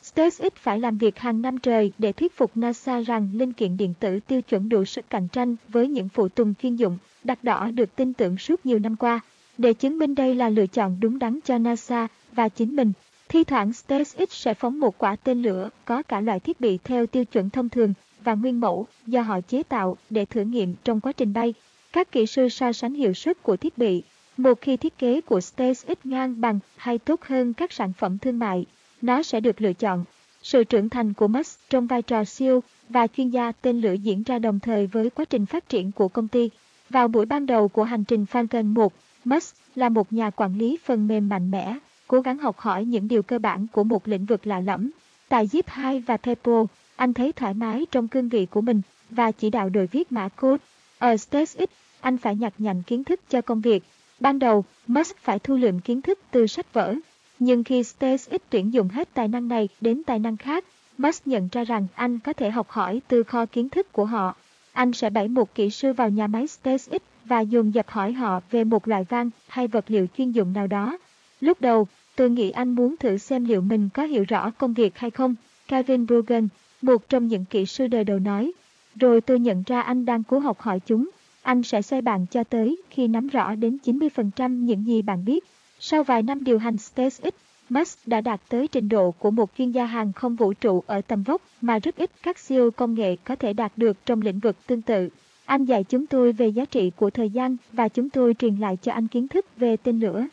SpaceX phải làm việc hàng năm trời để thuyết phục NASA rằng linh kiện điện tử tiêu chuẩn đủ sức cạnh tranh với những phụ tùng chuyên dụng, đặt đỏ được tin tưởng suốt nhiều năm qua. Để chứng minh đây là lựa chọn đúng đắn cho NASA và chính mình, Thi thoảng SpaceX sẽ phóng một quả tên lửa có cả loại thiết bị theo tiêu chuẩn thông thường và nguyên mẫu do họ chế tạo để thử nghiệm trong quá trình bay. Các kỹ sư so sánh hiệu suất của thiết bị. Một khi thiết kế của SpaceX ngang bằng hay tốt hơn các sản phẩm thương mại, nó sẽ được lựa chọn. Sự trưởng thành của Musk trong vai trò siêu và chuyên gia tên lửa diễn ra đồng thời với quá trình phát triển của công ty. Vào buổi ban đầu của hành trình Falcon 1, Musk là một nhà quản lý phần mềm mạnh mẽ, cố gắng học hỏi những điều cơ bản của một lĩnh vực lạ lẫm. Tại Zip 2 và PayPal, anh thấy thoải mái trong cương vị của mình và chỉ đạo đội viết mã code. Ở SpaceX, anh phải nhặt nhạnh kiến thức cho công việc. Ban đầu, Musk phải thu lượm kiến thức từ sách vở. Nhưng khi SpaceX tuyển dụng hết tài năng này đến tài năng khác, Musk nhận ra rằng anh có thể học hỏi từ kho kiến thức của họ. Anh sẽ bẫy một kỹ sư vào nhà máy SpaceX và dồn dập hỏi họ về một loại van hay vật liệu chuyên dụng nào đó. Lúc đầu, tôi nghĩ anh muốn thử xem liệu mình có hiểu rõ công việc hay không. Kevin Brogan, một trong những kỹ sư đời đầu nói. Rồi tôi nhận ra anh đang cố học hỏi chúng. Anh sẽ xoay bạn cho tới khi nắm rõ đến 90% những gì bạn biết. Sau vài năm điều hành SpaceX, Musk đã đạt tới trình độ của một chuyên gia hàng không vũ trụ ở tầm vóc mà rất ít các siêu công nghệ có thể đạt được trong lĩnh vực tương tự. Anh dạy chúng tôi về giá trị của thời gian và chúng tôi truyền lại cho anh kiến thức về tên lửa.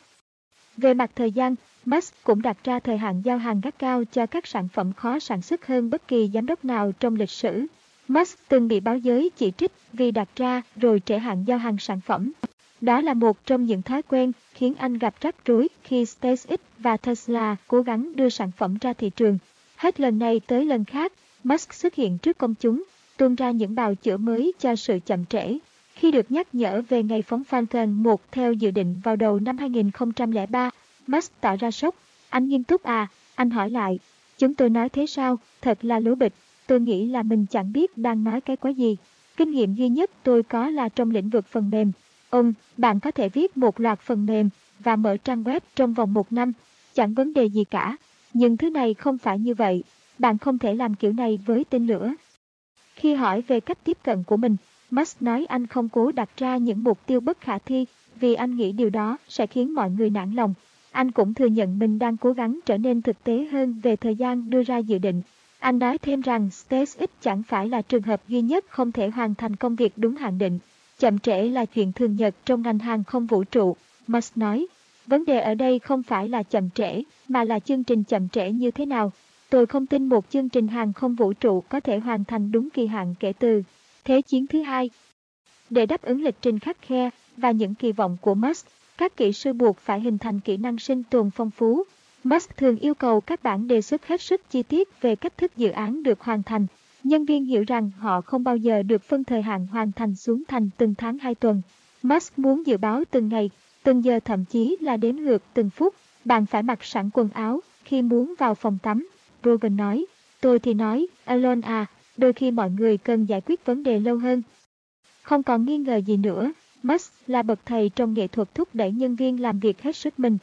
Về mặt thời gian, Musk cũng đặt ra thời hạn giao hàng gắt cao cho các sản phẩm khó sản xuất hơn bất kỳ giám đốc nào trong lịch sử. Musk từng bị báo giới chỉ trích vì đặt ra rồi trễ hạn giao hàng sản phẩm. Đó là một trong những thói quen khiến anh gặp rắc rối khi SpaceX và Tesla cố gắng đưa sản phẩm ra thị trường. Hết lần này tới lần khác, Musk xuất hiện trước công chúng, tuôn ra những bào chữa mới cho sự chậm trễ. Khi được nhắc nhở về ngày phóng Falcon 1 theo dự định vào đầu năm 2003, Max tỏ ra sốc. Anh nghiêm túc à? Anh hỏi lại. Chúng tôi nói thế sao? Thật là lố bịch. Tôi nghĩ là mình chẳng biết đang nói cái quái gì. Kinh nghiệm duy nhất tôi có là trong lĩnh vực phần mềm. Ông, bạn có thể viết một loạt phần mềm và mở trang web trong vòng một năm. Chẳng vấn đề gì cả. Nhưng thứ này không phải như vậy. Bạn không thể làm kiểu này với tên lửa. Khi hỏi về cách tiếp cận của mình, Max nói anh không cố đặt ra những mục tiêu bất khả thi vì anh nghĩ điều đó sẽ khiến mọi người nản lòng. Anh cũng thừa nhận mình đang cố gắng trở nên thực tế hơn về thời gian đưa ra dự định. Anh nói thêm rằng SpaceX chẳng phải là trường hợp duy nhất không thể hoàn thành công việc đúng hạn định. Chậm trễ là chuyện thường nhật trong ngành hàng không vũ trụ, Musk nói. Vấn đề ở đây không phải là chậm trễ, mà là chương trình chậm trễ như thế nào. Tôi không tin một chương trình hàng không vũ trụ có thể hoàn thành đúng kỳ hạn kể từ Thế chiến thứ hai. Để đáp ứng lịch trình khắc khe và những kỳ vọng của Musk, các kỹ sư buộc phải hình thành kỹ năng sinh tồn phong phú. Musk thường yêu cầu các bản đề xuất hết sức chi tiết về cách thức dự án được hoàn thành. Nhân viên hiểu rằng họ không bao giờ được phân thời hạn hoàn thành xuống thành từng tháng hai tuần. Musk muốn dự báo từng ngày, từng giờ thậm chí là đếm ngược từng phút. Bạn phải mặc sẵn quần áo khi muốn vào phòng tắm. Rogan nói. Tôi thì nói, Elon à, đôi khi mọi người cần giải quyết vấn đề lâu hơn. Không còn nghi ngờ gì nữa, Max là bậc thầy trong nghệ thuật thúc đẩy nhân viên làm việc hết sức mình.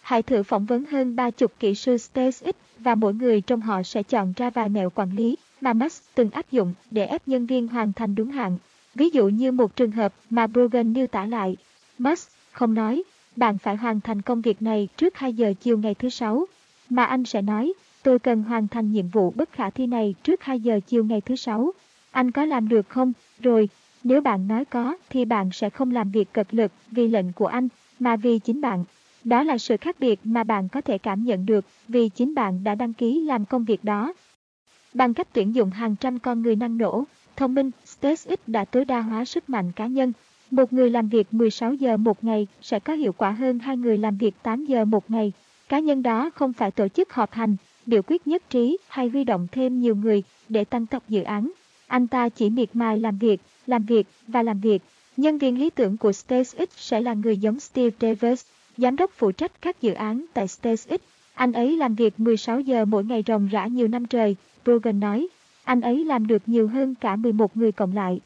Hãy thử phỏng vấn hơn ba chục kỹ sư SpaceX và mỗi người trong họ sẽ chọn ra vài mẹo quản lý mà Max từng áp dụng để ép nhân viên hoàn thành đúng hạn. Ví dụ như một trường hợp mà Brogan miêu tả lại. Max không nói, bạn phải hoàn thành công việc này trước 2 giờ chiều ngày thứ Sáu, mà anh sẽ nói, tôi cần hoàn thành nhiệm vụ bất khả thi này trước 2 giờ chiều ngày thứ Sáu. Anh có làm được không? Rồi, nếu bạn nói có thì bạn sẽ không làm việc cực lực vì lệnh của anh, mà vì chính bạn. Đó là sự khác biệt mà bạn có thể cảm nhận được vì chính bạn đã đăng ký làm công việc đó. Bằng cách tuyển dụng hàng trăm con người năng nổ, thông minh, SpaceX đã tối đa hóa sức mạnh cá nhân. Một người làm việc 16 giờ một ngày sẽ có hiệu quả hơn hai người làm việc 8 giờ một ngày. Cá nhân đó không phải tổ chức họp hành, biểu quyết nhất trí hay huy động thêm nhiều người để tăng tốc dự án. Anh ta chỉ miệt mài làm việc, làm việc và làm việc. Nhân viên lý tưởng của SpaceX sẽ là người giống Steve Davis, giám đốc phụ trách các dự án tại SpaceX. Anh ấy làm việc 16 giờ mỗi ngày ròng rã nhiều năm trời, Brogan nói. Anh ấy làm được nhiều hơn cả 11 người cộng lại.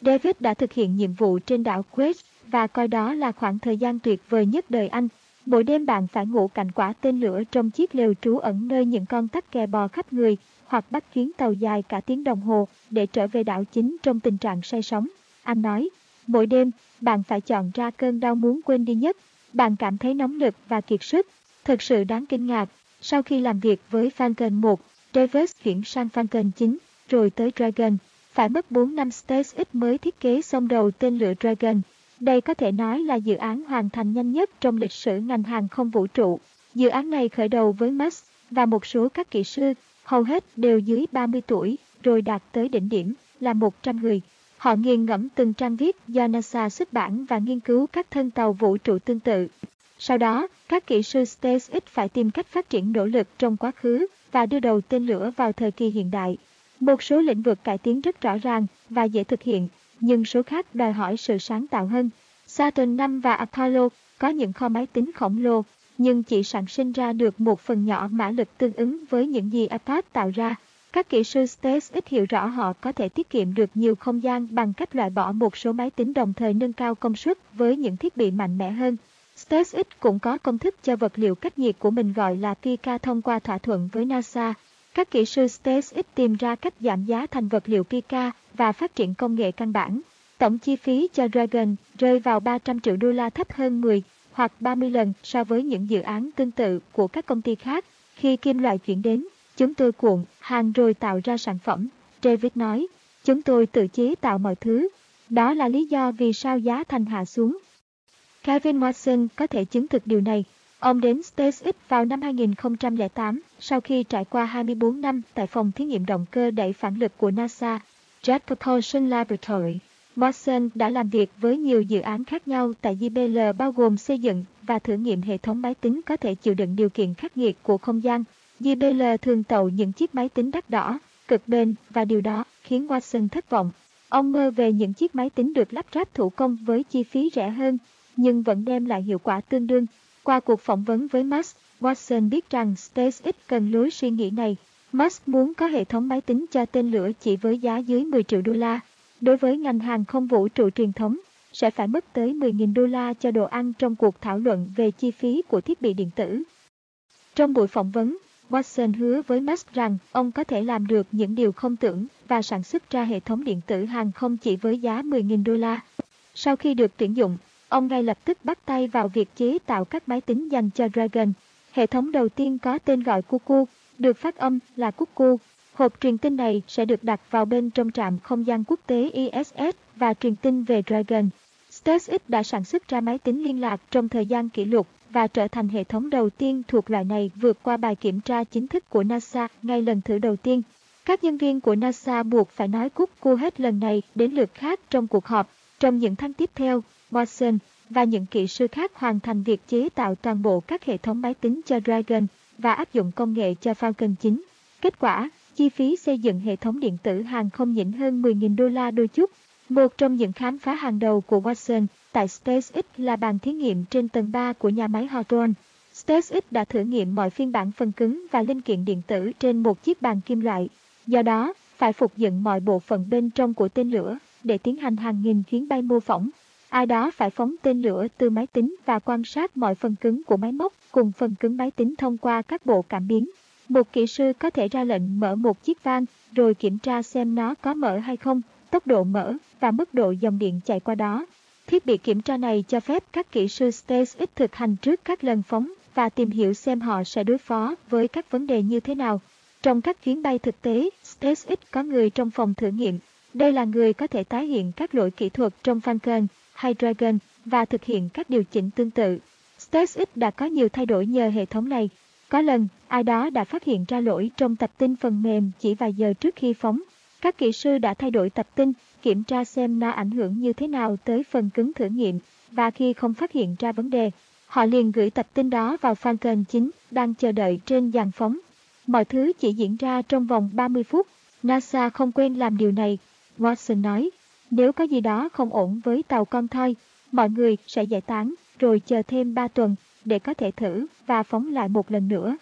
David đã thực hiện nhiệm vụ trên đảo Quest và coi đó là khoảng thời gian tuyệt vời nhất đời anh. Mỗi đêm bạn phải ngủ cạnh quả tên lửa trong chiếc lều trú ẩn nơi những con tắc kè bò khắp người, hoặc bắt chuyến tàu dài cả tiếng đồng hồ để trở về đảo chính trong tình trạng say sóng. Anh nói, mỗi đêm, bạn phải chọn ra cơn đau muốn quên đi nhất. Bạn cảm thấy nóng nực và kiệt sức. thật sự đáng kinh ngạc, Sau khi làm việc với Falcon 1, Davis chuyển sang Falcon 9, rồi tới Dragon. Phải mất 4 năm SpaceX mới thiết kế xong đầu tên lửa Dragon. Đây có thể nói là dự án hoàn thành nhanh nhất trong lịch sử ngành hàng không vũ trụ. Dự án này khởi đầu với Musk và một số các kỹ sư, hầu hết đều dưới 30 tuổi, rồi đạt tới đỉnh điểm là 100 người. Họ nghiền ngẫm từng trang viết do NASA xuất bản và nghiên cứu các thân tàu vũ trụ tương tự. Sau đó, các kỹ sư SpaceX phải tìm cách phát triển nỗ lực trong quá khứ và đưa đầu tên lửa vào thời kỳ hiện đại. Một số lĩnh vực cải tiến rất rõ ràng và dễ thực hiện, nhưng số khác đòi hỏi sự sáng tạo hơn. Saturn 5 và Apollo có những kho máy tính khổng lồ, nhưng chỉ sản sinh ra được một phần nhỏ mã lực tương ứng với những gì Attack tạo ra. Các kỹ sư SpaceX hiểu rõ họ có thể tiết kiệm được nhiều không gian bằng cách loại bỏ một số máy tính đồng thời nâng cao công suất với những thiết bị mạnh mẽ hơn. SpaceX cũng có công thức cho vật liệu cách nhiệt của mình gọi là Pika thông qua thỏa thuận với NASA. Các kỹ sư SpaceX tìm ra cách giảm giá thành vật liệu Pika và phát triển công nghệ căn bản. Tổng chi phí cho Dragon rơi vào 300 triệu đô la thấp hơn 10 hoặc 30 lần so với những dự án tương tự của các công ty khác. Khi kim loại chuyển đến, chúng tôi cuộn hàng rồi tạo ra sản phẩm. David nói, chúng tôi tự chế tạo mọi thứ. Đó là lý do vì sao giá thành hạ xuống. Kevin Watson có thể chứng thực điều này. Ông đến SpaceX vào năm 2008 sau khi trải qua 24 năm tại phòng thí nghiệm động cơ đẩy phản lực của NASA, Jet Propulsion Laboratory. Watson đã làm việc với nhiều dự án khác nhau tại JBL bao gồm xây dựng và thử nghiệm hệ thống máy tính có thể chịu đựng điều kiện khắc nghiệt của không gian. JBL thường tậu những chiếc máy tính đắt đỏ, cực bền và điều đó khiến Watson thất vọng. Ông mơ về những chiếc máy tính được lắp ráp thủ công với chi phí rẻ hơn, nhưng vẫn đem lại hiệu quả tương đương. Qua cuộc phỏng vấn với Musk, Watson biết rằng SpaceX cần lối suy nghĩ này. Musk muốn có hệ thống máy tính cho tên lửa chỉ với giá dưới 10 triệu đô la. Đối với ngành hàng không vũ trụ truyền thống, sẽ phải mất tới 10.000 đô la cho đồ ăn trong cuộc thảo luận về chi phí của thiết bị điện tử. Trong buổi phỏng vấn, Watson hứa với Musk rằng ông có thể làm được những điều không tưởng và sản xuất ra hệ thống điện tử hàng không chỉ với giá 10.000 đô la. Sau khi được tuyển dụng, ông ngay lập tức bắt tay vào việc chế tạo các máy tính dành cho Dragon. Hệ thống đầu tiên có tên gọi Cuckoo, được phát âm là Cuckoo. Hộp truyền tin này sẽ được đặt vào bên trong trạm không gian quốc tế ISS và truyền tin về Dragon. SpaceX đã sản xuất ra máy tính liên lạc trong thời gian kỷ lục và trở thành hệ thống đầu tiên thuộc loại này vượt qua bài kiểm tra chính thức của NASA ngay lần thử đầu tiên. Các nhân viên của NASA buộc phải nói cúc cua hết lần này đến lượt khác trong cuộc họp. Trong những tháng tiếp theo, Watson và những kỹ sư khác hoàn thành việc chế tạo toàn bộ các hệ thống máy tính cho Dragon và áp dụng công nghệ cho Falcon 9. Kết quả, chi phí xây dựng hệ thống điện tử hàng không nhỉnh hơn 10.000 đô la đôi chút. Một trong những khám phá hàng đầu của Watson tại SpaceX là bàn thí nghiệm trên tầng 3 của nhà máy Hawthorne. SpaceX đã thử nghiệm mọi phiên bản phần cứng và linh kiện điện tử trên một chiếc bàn kim loại. Do đó, phải phục dựng mọi bộ phận bên trong của tên lửa để tiến hành hàng nghìn chuyến bay mô phỏng. Ai đó phải phóng tên lửa từ máy tính và quan sát mọi phần cứng của máy móc cùng phần cứng máy tính thông qua các bộ cảm biến. Một kỹ sư có thể ra lệnh mở một chiếc van rồi kiểm tra xem nó có mở hay không, tốc độ mở và mức độ dòng điện chạy qua đó. Thiết bị kiểm tra này cho phép các kỹ sư SpaceX thực hành trước các lần phóng và tìm hiểu xem họ sẽ đối phó với các vấn đề như thế nào. Trong các chuyến bay thực tế, SpaceX có người trong phòng thử nghiệm. Đây là người có thể tái hiện các lỗi kỹ thuật trong Falcon hay Dragon và thực hiện các điều chỉnh tương tự. SpaceX đã có nhiều thay đổi nhờ hệ thống này. Có lần, ai đó đã phát hiện ra lỗi trong tập tin phần mềm chỉ vài giờ trước khi phóng. Các kỹ sư đã thay đổi tập tin, kiểm tra xem nó ảnh hưởng như thế nào tới phần cứng thử nghiệm, và khi không phát hiện ra vấn đề, họ liền gửi tập tin đó vào Falcon 9 đang chờ đợi trên dàn phóng. Mọi thứ chỉ diễn ra trong vòng 30 phút. NASA không quên làm điều này, Watson nói. Nếu có gì đó không ổn với tàu con thoi, mọi người sẽ giải tán rồi chờ thêm 3 tuần để có thể thử và phóng lại một lần nữa.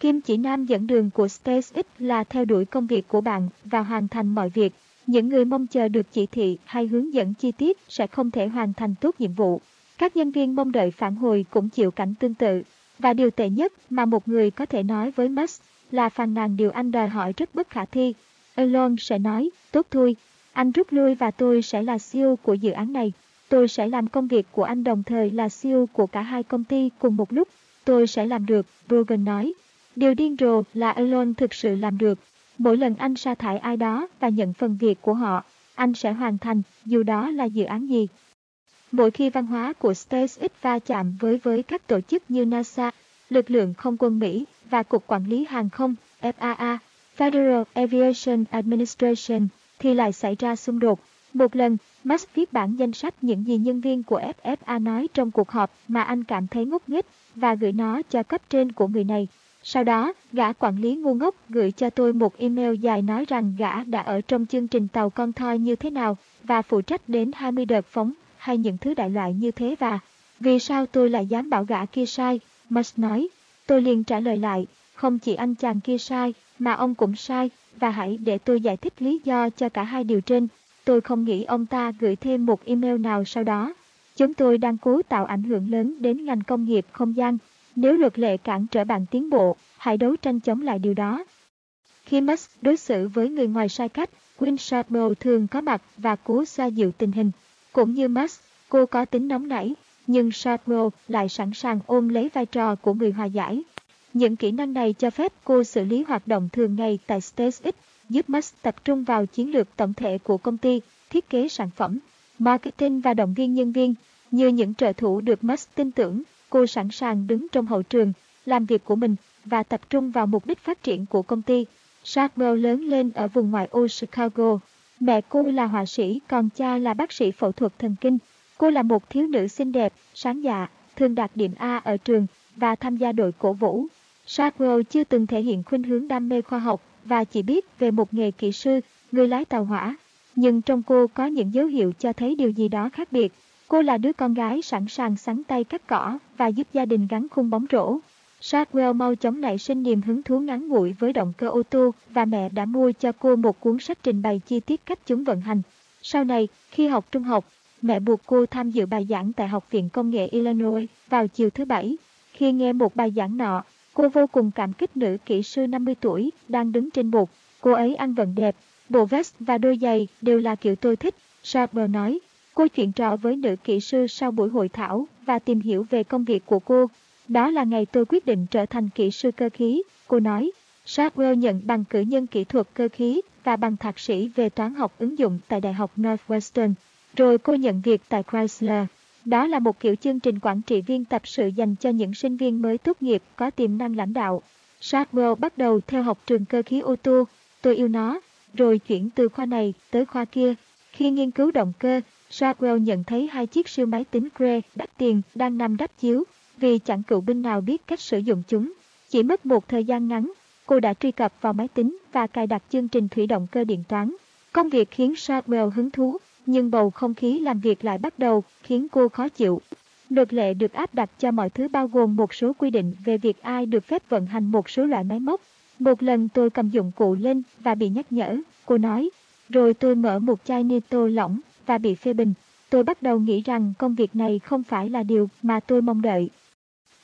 Kim chỉ nam dẫn đường của SpaceX là theo đuổi công việc của bạn và hoàn thành mọi việc. Những người mong chờ được chỉ thị hay hướng dẫn chi tiết sẽ không thể hoàn thành tốt nhiệm vụ. Các nhân viên mong đợi phản hồi cũng chịu cảnh tương tự. Và điều tệ nhất mà một người có thể nói với Musk là phàn nàn điều anh đòi hỏi rất bất khả thi. Elon sẽ nói, tốt thôi, anh rút lui và tôi sẽ là CEO của dự án này. Tôi sẽ làm công việc của anh đồng thời là CEO của cả hai công ty cùng một lúc. Tôi sẽ làm được, Rogan nói. Điều điên rồ là Elon thực sự làm được. Mỗi lần anh sa thải ai đó và nhận phần việc của họ, anh sẽ hoàn thành, dù đó là dự án gì. Mỗi khi văn hóa của SpaceX va chạm với với các tổ chức như NASA, lực lượng không quân Mỹ và Cục Quản lý Hàng không FAA, Federal Aviation Administration, thì lại xảy ra xung đột. Một lần, Max viết bản danh sách những gì nhân viên của FFA nói trong cuộc họp mà anh cảm thấy ngốc nghếch và gửi nó cho cấp trên của người này. Sau đó, gã quản lý ngu ngốc gửi cho tôi một email dài nói rằng gã đã ở trong chương trình tàu con thoi như thế nào và phụ trách đến 20 đợt phóng hay những thứ đại loại như thế và vì sao tôi lại dám bảo gã kia sai, Max nói. Tôi liền trả lời lại, không chỉ anh chàng kia sai, mà ông cũng sai, và hãy để tôi giải thích lý do cho cả hai điều trên. Tôi không nghĩ ông ta gửi thêm một email nào sau đó. Chúng tôi đang cố tạo ảnh hưởng lớn đến ngành công nghiệp không gian. Nếu luật lệ cản trở bạn tiến bộ, hãy đấu tranh chống lại điều đó. Khi Musk đối xử với người ngoài sai cách, Quinn Sharpwell thường có mặt và cố xoa dịu tình hình. Cũng như Musk, cô có tính nóng nảy, nhưng Sharpwell lại sẵn sàng ôm lấy vai trò của người hòa giải. Những kỹ năng này cho phép cô xử lý hoạt động thường ngày tại SpaceX, giúp Musk tập trung vào chiến lược tổng thể của công ty, thiết kế sản phẩm, marketing và động viên nhân viên. Như những trợ thủ được Musk tin tưởng, cô sẵn sàng đứng trong hậu trường, làm việc của mình và tập trung vào mục đích phát triển của công ty. Sharpwell lớn lên ở vùng ngoại ô Chicago. Mẹ cô là họa sĩ, còn cha là bác sĩ phẫu thuật thần kinh. Cô là một thiếu nữ xinh đẹp, sáng dạ, thường đạt điểm A ở trường và tham gia đội cổ vũ. Sharpwell chưa từng thể hiện khuynh hướng đam mê khoa học và chỉ biết về một nghề kỹ sư, người lái tàu hỏa. Nhưng trong cô có những dấu hiệu cho thấy điều gì đó khác biệt. Cô là đứa con gái sẵn sàng sắn tay cắt cỏ và giúp gia đình gắn khung bóng rổ. Sharpwell mau chóng nảy sinh niềm hứng thú ngắn ngủi với động cơ ô tô và mẹ đã mua cho cô một cuốn sách trình bày chi tiết cách chúng vận hành. Sau này, khi học trung học, mẹ buộc cô tham dự bài giảng tại Học viện Công nghệ Illinois vào chiều thứ Bảy. Khi nghe một bài giảng nọ, cô vô cùng cảm kích nữ kỹ sư 50 tuổi đang đứng trên bục. Cô ấy ăn vận đẹp, bộ vest và đôi giày đều là kiểu tôi thích, Sharper nói. Cô chuyện trò với nữ kỹ sư sau buổi hội thảo và tìm hiểu về công việc của cô. Đó là ngày tôi quyết định trở thành kỹ sư cơ khí, cô nói. Sharper nhận bằng cử nhân kỹ thuật cơ khí và bằng thạc sĩ về toán học ứng dụng tại Đại học Northwestern. Rồi cô nhận việc tại Chrysler. Đó là một kiểu chương trình quản trị viên tập sự dành cho những sinh viên mới tốt nghiệp có tiềm năng lãnh đạo. Shadwell bắt đầu theo học trường cơ khí ô tô. Tôi yêu nó, rồi chuyển từ khoa này tới khoa kia. Khi nghiên cứu động cơ, Shadwell nhận thấy hai chiếc siêu máy tính Cray đắt tiền đang nằm đắp chiếu vì chẳng cựu binh nào biết cách sử dụng chúng. Chỉ mất một thời gian ngắn, cô đã truy cập vào máy tính và cài đặt chương trình thủy động cơ điện toán. Công việc khiến Shadwell hứng thú nhưng bầu không khí làm việc lại bắt đầu khiến cô khó chịu. Luật lệ được áp đặt cho mọi thứ bao gồm một số quy định về việc ai được phép vận hành một số loại máy móc. Một lần tôi cầm dụng cụ lên và bị nhắc nhở, cô nói. Rồi tôi mở một chai nitro lỏng và bị phê bình. Tôi bắt đầu nghĩ rằng công việc này không phải là điều mà tôi mong đợi.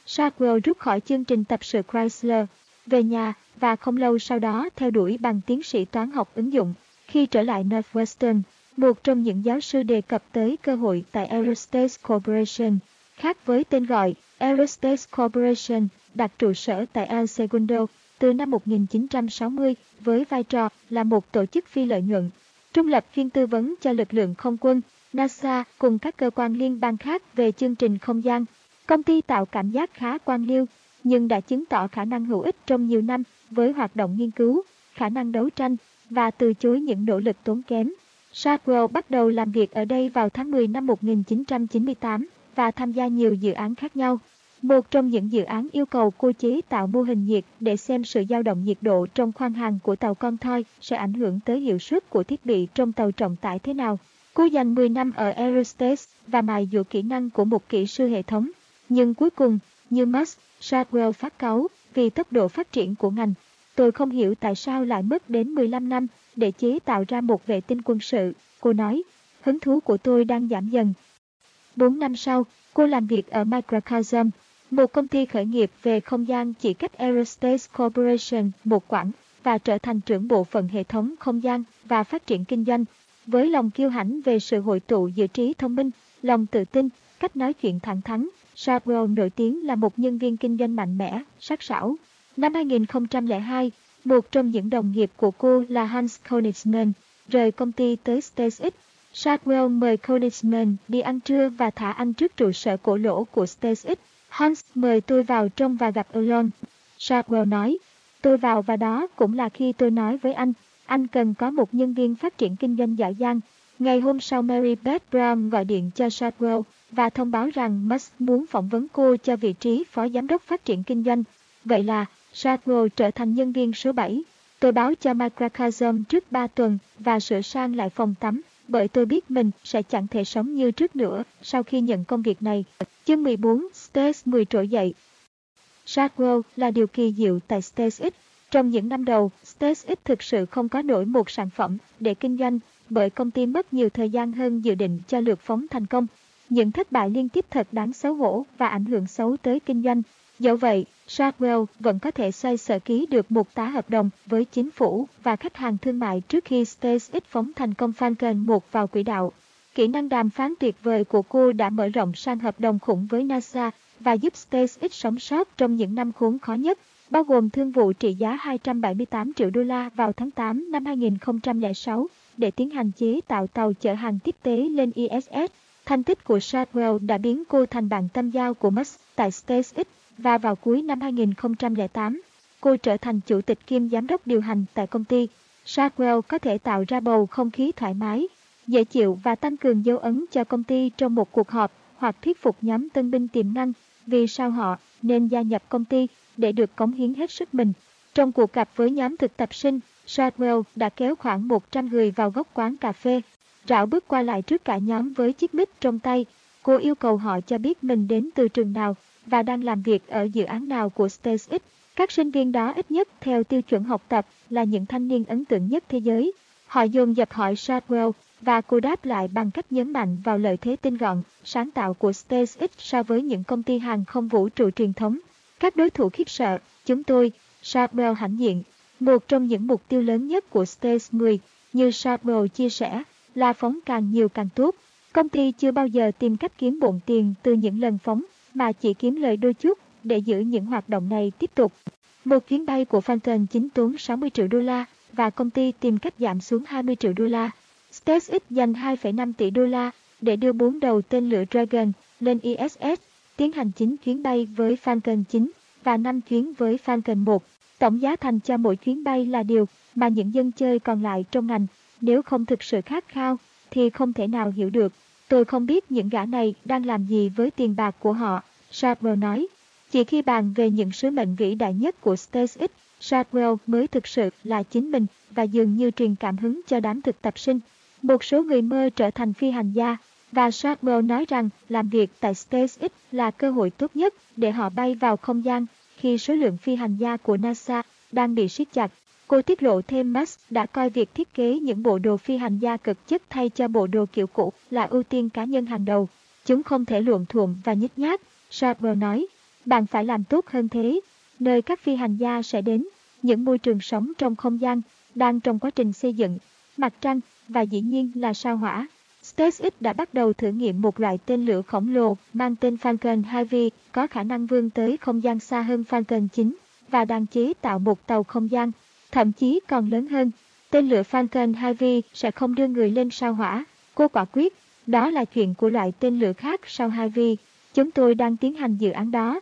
Sharkwell rút khỏi chương trình tập sự Chrysler, về nhà và không lâu sau đó theo đuổi bằng tiến sĩ toán học ứng dụng. Khi trở lại Northwestern, một trong những giáo sư đề cập tới cơ hội tại Aerospace Corporation. Khác với tên gọi, Aerospace Corporation đặt trụ sở tại El Segundo từ năm 1960 với vai trò là một tổ chức phi lợi nhuận, trung lập chuyên tư vấn cho lực lượng không quân, NASA cùng các cơ quan liên bang khác về chương trình không gian. Công ty tạo cảm giác khá quan liêu, nhưng đã chứng tỏ khả năng hữu ích trong nhiều năm với hoạt động nghiên cứu, khả năng đấu tranh và từ chối những nỗ lực tốn kém. Shadwell bắt đầu làm việc ở đây vào tháng 10 năm 1998 và tham gia nhiều dự án khác nhau. Một trong những dự án yêu cầu cô chế tạo mô hình nhiệt để xem sự dao động nhiệt độ trong khoang hàng của tàu con thoi sẽ ảnh hưởng tới hiệu suất của thiết bị trong tàu trọng tải thế nào. Cô dành 10 năm ở Aerospace và mài dũa kỹ năng của một kỹ sư hệ thống. Nhưng cuối cùng, như Musk, Shadwell phát cáu vì tốc độ phát triển của ngành. Tôi không hiểu tại sao lại mất đến 15 năm để chế tạo ra một vệ tinh quân sự, cô nói. Hứng thú của tôi đang giảm dần. Bốn năm sau, cô làm việc ở Microcosm, một công ty khởi nghiệp về không gian chỉ cách Aerospace Corporation một quãng và trở thành trưởng bộ phận hệ thống không gian và phát triển kinh doanh. Với lòng kiêu hãnh về sự hội tụ giữa trí thông minh, lòng tự tin, cách nói chuyện thẳng thắn, Shadwell nổi tiếng là một nhân viên kinh doanh mạnh mẽ, sắc sảo. Năm 2002, một trong những đồng nghiệp của cô là Hans Konigsmann rời công ty tới SpaceX. Shadwell mời Konigsmann đi ăn trưa và thả anh trước trụ sở cổ lỗ của SpaceX. Hans mời tôi vào trong và gặp Elon. Shadwell nói, tôi vào và đó cũng là khi tôi nói với anh, anh cần có một nhân viên phát triển kinh doanh giỏi giang. Ngày hôm sau Mary Beth Brown gọi điện cho Shadwell và thông báo rằng Musk muốn phỏng vấn cô cho vị trí phó giám đốc phát triển kinh doanh. Vậy là Shadwell trở thành nhân viên số 7. Tôi báo cho Microcosm trước 3 tuần và sửa sang lại phòng tắm bởi tôi biết mình sẽ chẳng thể sống như trước nữa sau khi nhận công việc này. Chương 14 Space 10 trỗi dậy Shadwell là điều kỳ diệu tại SpaceX. Trong những năm đầu, SpaceX thực sự không có nổi một sản phẩm để kinh doanh bởi công ty mất nhiều thời gian hơn dự định cho lượt phóng thành công. Những thất bại liên tiếp thật đáng xấu hổ và ảnh hưởng xấu tới kinh doanh. Dẫu vậy, Shadwell vẫn có thể xoay sở ký được một tá hợp đồng với chính phủ và khách hàng thương mại trước khi SpaceX phóng thành công Falcon 1 vào quỹ đạo. Kỹ năng đàm phán tuyệt vời của cô đã mở rộng sang hợp đồng khủng với NASA và giúp SpaceX sống sót trong những năm khốn khó nhất, bao gồm thương vụ trị giá 278 triệu đô la vào tháng 8 năm 2006 để tiến hành chế tạo tàu chở hàng tiếp tế lên ISS. Thành tích của Shadwell đã biến cô thành bạn tâm giao của Musk tại SpaceX và vào cuối năm 2008, cô trở thành chủ tịch kiêm giám đốc điều hành tại công ty. Shadwell có thể tạo ra bầu không khí thoải mái, dễ chịu và tăng cường dấu ấn cho công ty trong một cuộc họp hoặc thuyết phục nhóm tân binh tiềm năng vì sao họ nên gia nhập công ty để được cống hiến hết sức mình. Trong cuộc gặp với nhóm thực tập sinh, Shadwell đã kéo khoảng 100 người vào góc quán cà phê, rảo bước qua lại trước cả nhóm với chiếc mic trong tay. Cô yêu cầu họ cho biết mình đến từ trường nào và đang làm việc ở dự án nào của SpaceX. Các sinh viên đó ít nhất theo tiêu chuẩn học tập là những thanh niên ấn tượng nhất thế giới. Họ dồn dập hỏi Shadwell và cô đáp lại bằng cách nhấn mạnh vào lợi thế tinh gọn, sáng tạo của SpaceX so với những công ty hàng không vũ trụ truyền thống. Các đối thủ khiếp sợ, chúng tôi, Shadwell hãnh diện, một trong những mục tiêu lớn nhất của Space 10, như Shadwell chia sẻ, là phóng càng nhiều càng tốt. Công ty chưa bao giờ tìm cách kiếm bộn tiền từ những lần phóng, mà chỉ kiếm lời đôi chút để giữ những hoạt động này tiếp tục. Một chuyến bay của Falcon chính tốn 60 triệu đô la và công ty tìm cách giảm xuống 20 triệu đô la. SpaceX dành 2,5 tỷ đô la để đưa bốn đầu tên lửa Dragon lên ISS, tiến hành 9 chuyến bay với Falcon 9 và 5 chuyến với Falcon 1. Tổng giá thành cho mỗi chuyến bay là điều mà những dân chơi còn lại trong ngành, nếu không thực sự khát khao, thì không thể nào hiểu được. Tôi không biết những gã này đang làm gì với tiền bạc của họ, Shadwell nói. Chỉ khi bàn về những sứ mệnh vĩ đại nhất của SpaceX, Shadwell mới thực sự là chính mình và dường như truyền cảm hứng cho đám thực tập sinh. Một số người mơ trở thành phi hành gia, và Shadwell nói rằng làm việc tại SpaceX là cơ hội tốt nhất để họ bay vào không gian khi số lượng phi hành gia của NASA đang bị siết chặt. Cô tiết lộ thêm Musk đã coi việc thiết kế những bộ đồ phi hành gia cực chất thay cho bộ đồ kiểu cũ là ưu tiên cá nhân hàng đầu. Chúng không thể luộn thuộm và nhích nhác, Sharper nói. Bạn phải làm tốt hơn thế, nơi các phi hành gia sẽ đến, những môi trường sống trong không gian, đang trong quá trình xây dựng, mặt trăng và dĩ nhiên là sao hỏa. SpaceX đã bắt đầu thử nghiệm một loại tên lửa khổng lồ mang tên Falcon Heavy có khả năng vươn tới không gian xa hơn Falcon 9 và đang chế tạo một tàu không gian, thậm chí còn lớn hơn. Tên lửa Falcon Heavy sẽ không đưa người lên sao hỏa. Cô quả quyết, đó là chuyện của loại tên lửa khác sau Heavy. Chúng tôi đang tiến hành dự án đó.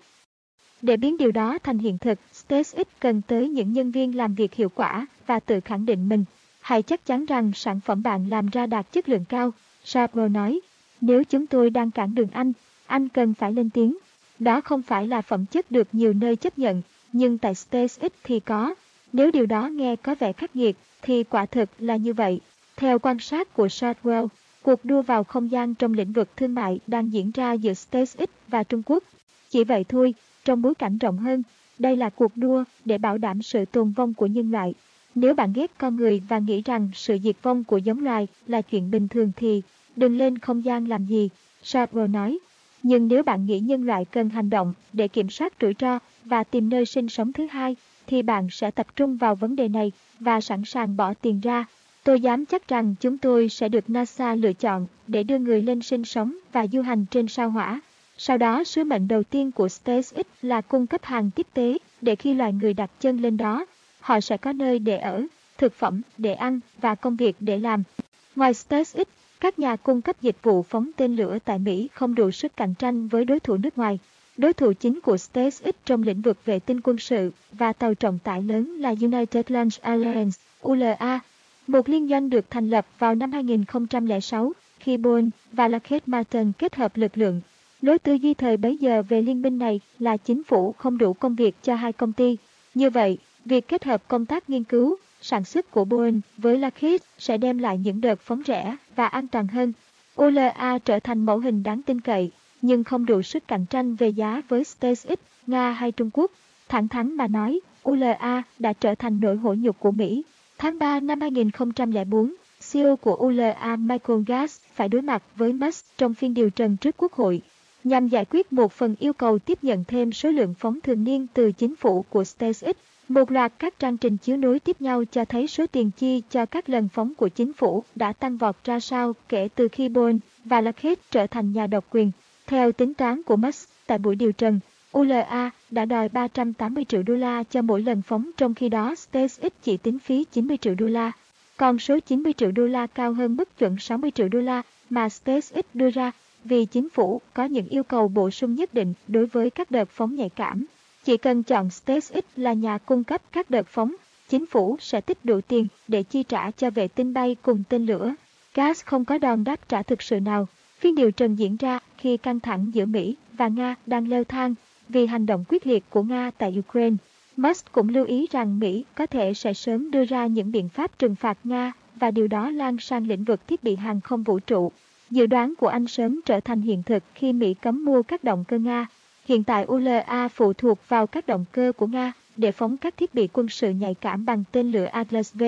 Để biến điều đó thành hiện thực, SpaceX cần tới những nhân viên làm việc hiệu quả và tự khẳng định mình. Hãy chắc chắn rằng sản phẩm bạn làm ra đạt chất lượng cao. Sharper nói, nếu chúng tôi đang cản đường anh, anh cần phải lên tiếng. Đó không phải là phẩm chất được nhiều nơi chấp nhận, nhưng tại SpaceX thì có. Nếu điều đó nghe có vẻ khắc nghiệt, thì quả thực là như vậy. Theo quan sát của Shadwell, cuộc đua vào không gian trong lĩnh vực thương mại đang diễn ra giữa SpaceX và Trung Quốc. Chỉ vậy thôi, trong bối cảnh rộng hơn, đây là cuộc đua để bảo đảm sự tồn vong của nhân loại. Nếu bạn ghét con người và nghĩ rằng sự diệt vong của giống loài là chuyện bình thường thì đừng lên không gian làm gì, Shadwell nói. Nhưng nếu bạn nghĩ nhân loại cần hành động để kiểm soát rủi ro và tìm nơi sinh sống thứ hai, thì bạn sẽ tập trung vào vấn đề này và sẵn sàng bỏ tiền ra. Tôi dám chắc rằng chúng tôi sẽ được NASA lựa chọn để đưa người lên sinh sống và du hành trên sao hỏa. Sau đó, sứ mệnh đầu tiên của SpaceX là cung cấp hàng tiếp tế để khi loài người đặt chân lên đó, họ sẽ có nơi để ở, thực phẩm để ăn và công việc để làm. Ngoài SpaceX, các nhà cung cấp dịch vụ phóng tên lửa tại Mỹ không đủ sức cạnh tranh với đối thủ nước ngoài. Đối thủ chính của SpaceX trong lĩnh vực vệ tinh quân sự và tàu trọng tải lớn là United Launch Alliance, ULA, một liên doanh được thành lập vào năm 2006 khi Boeing và Lockheed Martin kết hợp lực lượng. Lối tư duy thời bấy giờ về liên minh này là chính phủ không đủ công việc cho hai công ty. Như vậy, việc kết hợp công tác nghiên cứu, sản xuất của Boeing với Lockheed sẽ đem lại những đợt phóng rẻ và an toàn hơn. ULA trở thành mẫu hình đáng tin cậy, nhưng không đủ sức cạnh tranh về giá với SpaceX, Nga hay Trung Quốc. Thẳng thắn mà nói, ULA đã trở thành nỗi hổ nhục của Mỹ. Tháng 3 năm 2004, CEO của ULA Michael Gass phải đối mặt với Musk trong phiên điều trần trước Quốc hội nhằm giải quyết một phần yêu cầu tiếp nhận thêm số lượng phóng thường niên từ chính phủ của SpaceX. Một loạt các trang trình chiếu nối tiếp nhau cho thấy số tiền chi cho các lần phóng của chính phủ đã tăng vọt ra sao kể từ khi Boeing và Lockheed trở thành nhà độc quyền. Theo tính toán của Musk tại buổi điều trần, ULA đã đòi 380 triệu đô la cho mỗi lần phóng trong khi đó SpaceX chỉ tính phí 90 triệu đô la. Còn số 90 triệu đô la cao hơn mức chuẩn 60 triệu đô la mà SpaceX đưa ra vì chính phủ có những yêu cầu bổ sung nhất định đối với các đợt phóng nhạy cảm. Chỉ cần chọn SpaceX là nhà cung cấp các đợt phóng, chính phủ sẽ tích đủ tiền để chi trả cho vệ tinh bay cùng tên lửa. Gas không có đòn đáp trả thực sự nào. Phiên điều trần diễn ra khi căng thẳng giữa Mỹ và Nga đang leo thang vì hành động quyết liệt của Nga tại Ukraine. Musk cũng lưu ý rằng Mỹ có thể sẽ sớm đưa ra những biện pháp trừng phạt Nga và điều đó lan sang lĩnh vực thiết bị hàng không vũ trụ. Dự đoán của anh sớm trở thành hiện thực khi Mỹ cấm mua các động cơ Nga. Hiện tại ULA phụ thuộc vào các động cơ của Nga để phóng các thiết bị quân sự nhạy cảm bằng tên lửa Atlas V.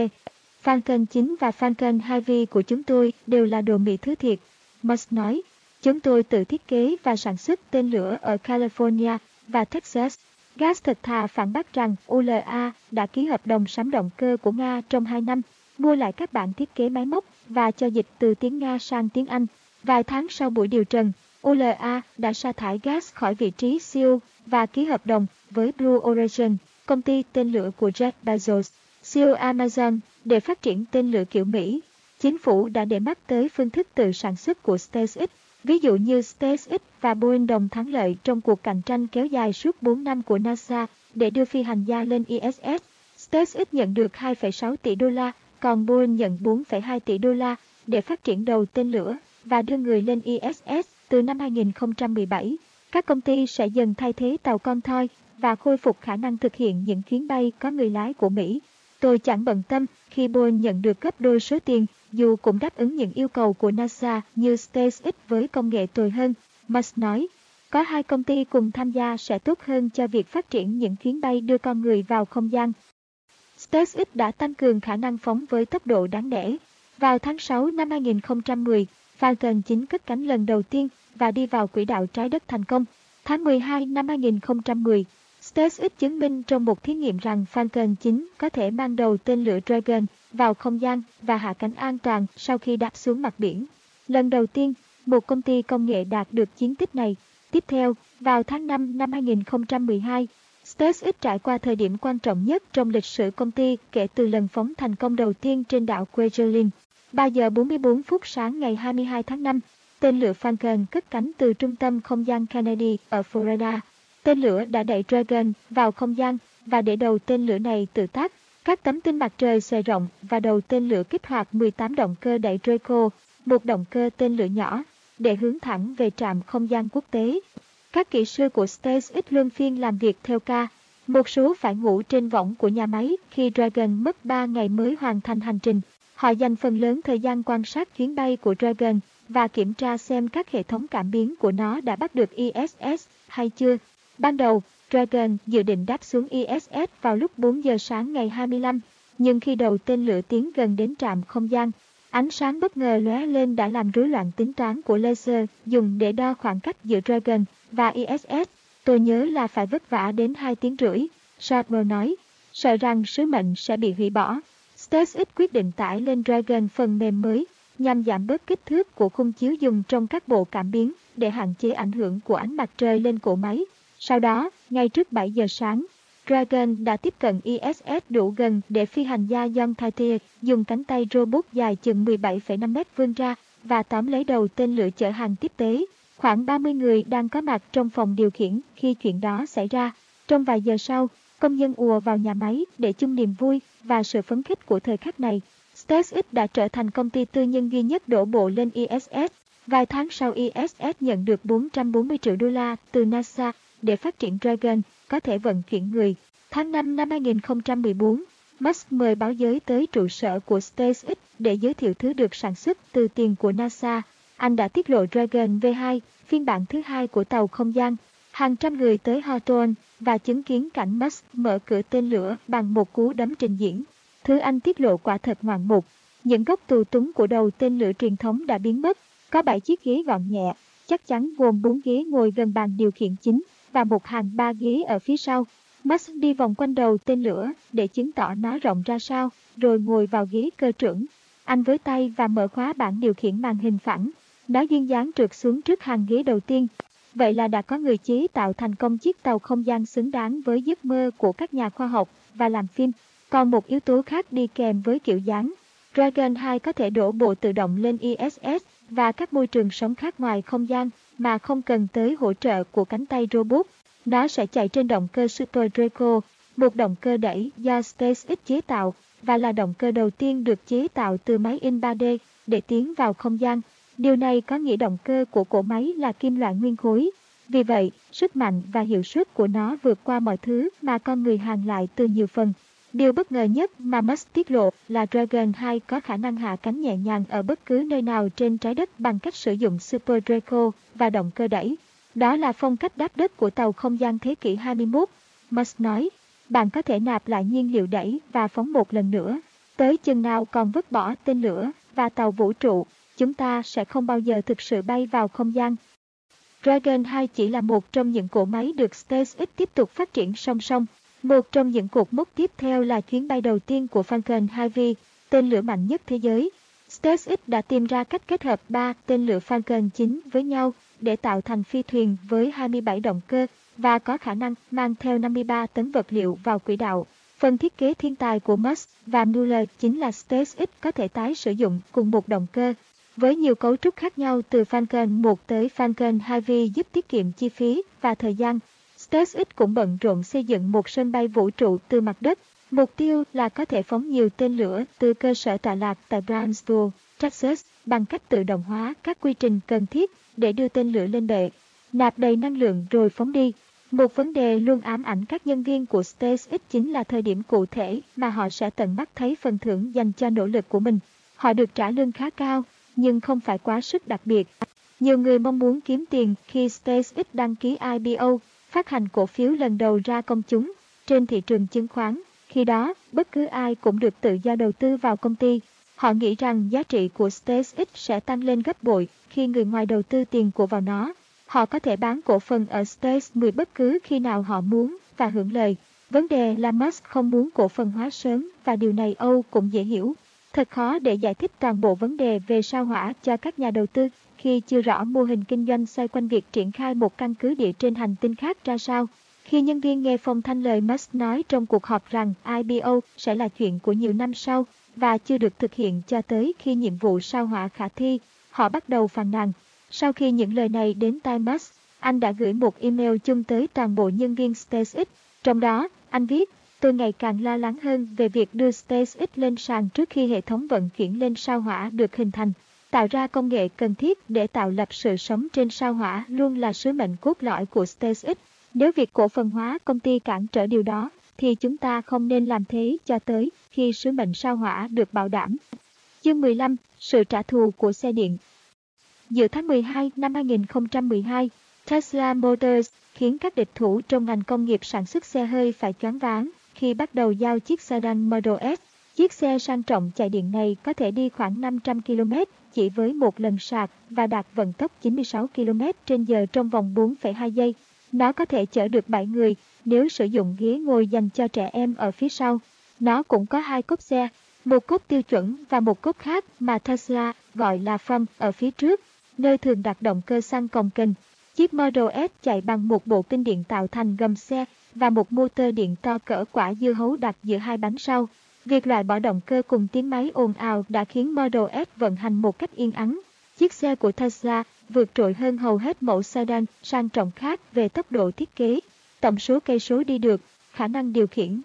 Falcon 9 và Falcon 2V của chúng tôi đều là đồ Mỹ thứ thiệt. Musk nói, chúng tôi tự thiết kế và sản xuất tên lửa ở California và Texas. Gas thật thà phản bác rằng ULA đã ký hợp đồng sắm động cơ của Nga trong 2 năm, mua lại các bản thiết kế máy móc và cho dịch từ tiếng Nga sang tiếng Anh. Vài tháng sau buổi điều trần, ULA đã sa thải gas khỏi vị trí CEO và ký hợp đồng với Blue Origin, công ty tên lửa của Jeff Bezos, CEO Amazon, để phát triển tên lửa kiểu Mỹ. Chính phủ đã để mắt tới phương thức tự sản xuất của SpaceX, ví dụ như SpaceX và Boeing đồng thắng lợi trong cuộc cạnh tranh kéo dài suốt 4 năm của NASA để đưa phi hành gia lên ISS. SpaceX nhận được 2,6 tỷ đô la còn Boeing nhận 4,2 tỷ đô la để phát triển đầu tên lửa và đưa người lên ISS từ năm 2017. Các công ty sẽ dần thay thế tàu con thoi và khôi phục khả năng thực hiện những chuyến bay có người lái của Mỹ. Tôi chẳng bận tâm khi Boeing nhận được gấp đôi số tiền, dù cũng đáp ứng những yêu cầu của NASA như SpaceX với công nghệ tồi hơn, Musk nói. Có hai công ty cùng tham gia sẽ tốt hơn cho việc phát triển những chuyến bay đưa con người vào không gian. SpaceX đã tăng cường khả năng phóng với tốc độ đáng nể. Vào tháng 6 năm 2010, Falcon 9 cất cánh lần đầu tiên và đi vào quỹ đạo trái đất thành công. Tháng 12 năm 2010, SpaceX chứng minh trong một thí nghiệm rằng Falcon 9 có thể mang đầu tên lửa Dragon vào không gian và hạ cánh an toàn sau khi đáp xuống mặt biển. Lần đầu tiên, một công ty công nghệ đạt được chiến tích này. Tiếp theo, vào tháng 5 năm 2012, SpaceX trải qua thời điểm quan trọng nhất trong lịch sử công ty kể từ lần phóng thành công đầu tiên trên đảo Kwajalein. 3 giờ 44 phút sáng ngày 22 tháng 5, tên lửa Falcon cất cánh từ trung tâm không gian Kennedy ở Florida. Tên lửa đã đẩy Dragon vào không gian và để đầu tên lửa này tự tác. Các tấm pin mặt trời xòe rộng và đầu tên lửa kích hoạt 18 động cơ đẩy Draco, một động cơ tên lửa nhỏ, để hướng thẳng về trạm không gian quốc tế. Các kỹ sư của SpaceX luân phiên làm việc theo ca. Một số phải ngủ trên võng của nhà máy khi Dragon mất 3 ngày mới hoàn thành hành trình. Họ dành phần lớn thời gian quan sát chuyến bay của Dragon và kiểm tra xem các hệ thống cảm biến của nó đã bắt được ISS hay chưa. Ban đầu, Dragon dự định đáp xuống ISS vào lúc 4 giờ sáng ngày 25, nhưng khi đầu tên lửa tiến gần đến trạm không gian, Ánh sáng bất ngờ lóe lên đã làm rối loạn tính toán của laser dùng để đo khoảng cách giữa Dragon và ISS. Tôi nhớ là phải vất vả đến 2 tiếng rưỡi, Sharper nói, sợ rằng sứ mệnh sẽ bị hủy bỏ. SpaceX quyết định tải lên Dragon phần mềm mới nhằm giảm bớt kích thước của khung chiếu dùng trong các bộ cảm biến để hạn chế ảnh hưởng của ánh mặt trời lên cổ máy. Sau đó, ngay trước 7 giờ sáng, Dragon đã tiếp cận ISS đủ gần để phi hành gia John Cartier dùng cánh tay robot dài chừng 17,5 mét vươn ra và tóm lấy đầu tên lửa chở hàng tiếp tế. Khoảng 30 người đang có mặt trong phòng điều khiển khi chuyện đó xảy ra. Trong vài giờ sau, công nhân ùa vào nhà máy để chung niềm vui và sự phấn khích của thời khắc này. SpaceX đã trở thành công ty tư nhân duy nhất đổ bộ lên ISS. Vài tháng sau ISS nhận được 440 triệu đô la từ NASA để phát triển Dragon, có thể vận chuyển người. Tháng 5 năm 2014, Musk mời báo giới tới trụ sở của SpaceX để giới thiệu thứ được sản xuất từ tiền của NASA. Anh đã tiết lộ Dragon V2, phiên bản thứ hai của tàu không gian. Hàng trăm người tới Hawthorne và chứng kiến cảnh Musk mở cửa tên lửa bằng một cú đấm trình diễn. Thứ anh tiết lộ quả thật ngoạn mục. Những gốc tù túng của đầu tên lửa truyền thống đã biến mất. Có 7 chiếc ghế gọn nhẹ, chắc chắn gồm 4 ghế ngồi gần bàn điều khiển chính và một hàng ba ghế ở phía sau. Max đi vòng quanh đầu tên lửa để chứng tỏ nó rộng ra sao, rồi ngồi vào ghế cơ trưởng. Anh với tay và mở khóa bảng điều khiển màn hình phẳng. Nó duyên dáng trượt xuống trước hàng ghế đầu tiên. Vậy là đã có người chế tạo thành công chiếc tàu không gian xứng đáng với giấc mơ của các nhà khoa học và làm phim. Còn một yếu tố khác đi kèm với kiểu dáng. Dragon 2 có thể đổ bộ tự động lên ISS và các môi trường sống khác ngoài không gian mà không cần tới hỗ trợ của cánh tay robot. Nó sẽ chạy trên động cơ Super Draco, một động cơ đẩy do SpaceX chế tạo và là động cơ đầu tiên được chế tạo từ máy in 3D để tiến vào không gian. Điều này có nghĩa động cơ của cỗ máy là kim loại nguyên khối. Vì vậy, sức mạnh và hiệu suất của nó vượt qua mọi thứ mà con người hàng lại từ nhiều phần. Điều bất ngờ nhất mà Musk tiết lộ là Dragon 2 có khả năng hạ cánh nhẹ nhàng ở bất cứ nơi nào trên trái đất bằng cách sử dụng Super Draco và động cơ đẩy. Đó là phong cách đáp đất của tàu không gian thế kỷ 21. Musk nói, bạn có thể nạp lại nhiên liệu đẩy và phóng một lần nữa. Tới chừng nào còn vứt bỏ tên lửa và tàu vũ trụ, chúng ta sẽ không bao giờ thực sự bay vào không gian. Dragon 2 chỉ là một trong những cỗ máy được SpaceX tiếp tục phát triển song song. Một trong những cột mốc tiếp theo là chuyến bay đầu tiên của Falcon Heavy, tên lửa mạnh nhất thế giới. SpaceX đã tìm ra cách kết hợp 3 tên lửa Falcon 9 với nhau để tạo thành phi thuyền với 27 động cơ và có khả năng mang theo 53 tấn vật liệu vào quỹ đạo. Phần thiết kế thiên tài của Musk và Mueller chính là SpaceX có thể tái sử dụng cùng một động cơ. Với nhiều cấu trúc khác nhau từ Falcon 1 tới Falcon Heavy giúp tiết kiệm chi phí và thời gian, SpaceX cũng bận rộn xây dựng một sân bay vũ trụ từ mặt đất. Mục tiêu là có thể phóng nhiều tên lửa từ cơ sở tọa lạc tại Brownsville, Texas, bằng cách tự động hóa các quy trình cần thiết để đưa tên lửa lên bệ, nạp đầy năng lượng rồi phóng đi. Một vấn đề luôn ám ảnh các nhân viên của SpaceX chính là thời điểm cụ thể mà họ sẽ tận mắt thấy phần thưởng dành cho nỗ lực của mình. Họ được trả lương khá cao, nhưng không phải quá sức đặc biệt. Nhiều người mong muốn kiếm tiền khi SpaceX đăng ký IPO, phát hành cổ phiếu lần đầu ra công chúng trên thị trường chứng khoán. Khi đó, bất cứ ai cũng được tự do đầu tư vào công ty. Họ nghĩ rằng giá trị của SpaceX sẽ tăng lên gấp bội khi người ngoài đầu tư tiền của vào nó. Họ có thể bán cổ phần ở Space 10 bất cứ khi nào họ muốn và hưởng lời. Vấn đề là Musk không muốn cổ phần hóa sớm và điều này Âu cũng dễ hiểu. Thật khó để giải thích toàn bộ vấn đề về sao hỏa cho các nhà đầu tư khi chưa rõ mô hình kinh doanh xoay quanh việc triển khai một căn cứ địa trên hành tinh khác ra sao. Khi nhân viên nghe phong thanh lời Musk nói trong cuộc họp rằng IPO sẽ là chuyện của nhiều năm sau và chưa được thực hiện cho tới khi nhiệm vụ sao hỏa khả thi, họ bắt đầu phàn nàn. Sau khi những lời này đến tai Musk, anh đã gửi một email chung tới toàn bộ nhân viên SpaceX. Trong đó, anh viết, tôi ngày càng lo lắng hơn về việc đưa SpaceX lên sàn trước khi hệ thống vận chuyển lên sao hỏa được hình thành. Tạo ra công nghệ cần thiết để tạo lập sự sống trên sao hỏa luôn là sứ mệnh cốt lõi của SpaceX. Nếu việc cổ phần hóa công ty cản trở điều đó, thì chúng ta không nên làm thế cho tới khi sứ mệnh sao hỏa được bảo đảm. Chương 15. Sự trả thù của xe điện Giữa tháng 12 năm 2012, Tesla Motors khiến các địch thủ trong ngành công nghiệp sản xuất xe hơi phải choáng váng khi bắt đầu giao chiếc sedan Model S. Chiếc xe sang trọng chạy điện này có thể đi khoảng 500 km chỉ với một lần sạc và đạt vận tốc 96 km trên giờ trong vòng 4,2 giây. Nó có thể chở được 7 người nếu sử dụng ghế ngồi dành cho trẻ em ở phía sau. Nó cũng có hai cốp xe, một cốp tiêu chuẩn và một cốp khác mà Tesla gọi là front ở phía trước, nơi thường đặt động cơ xăng cồng kềnh. Chiếc Model S chạy bằng một bộ pin điện tạo thành gầm xe và một motor điện to cỡ quả dưa hấu đặt giữa hai bánh sau. Việc loại bỏ động cơ cùng tiếng máy ồn ào đã khiến Model S vận hành một cách yên ắng. Chiếc xe của Tesla vượt trội hơn hầu hết mẫu sedan sang trọng khác về tốc độ thiết kế, tổng số cây số đi được, khả năng điều khiển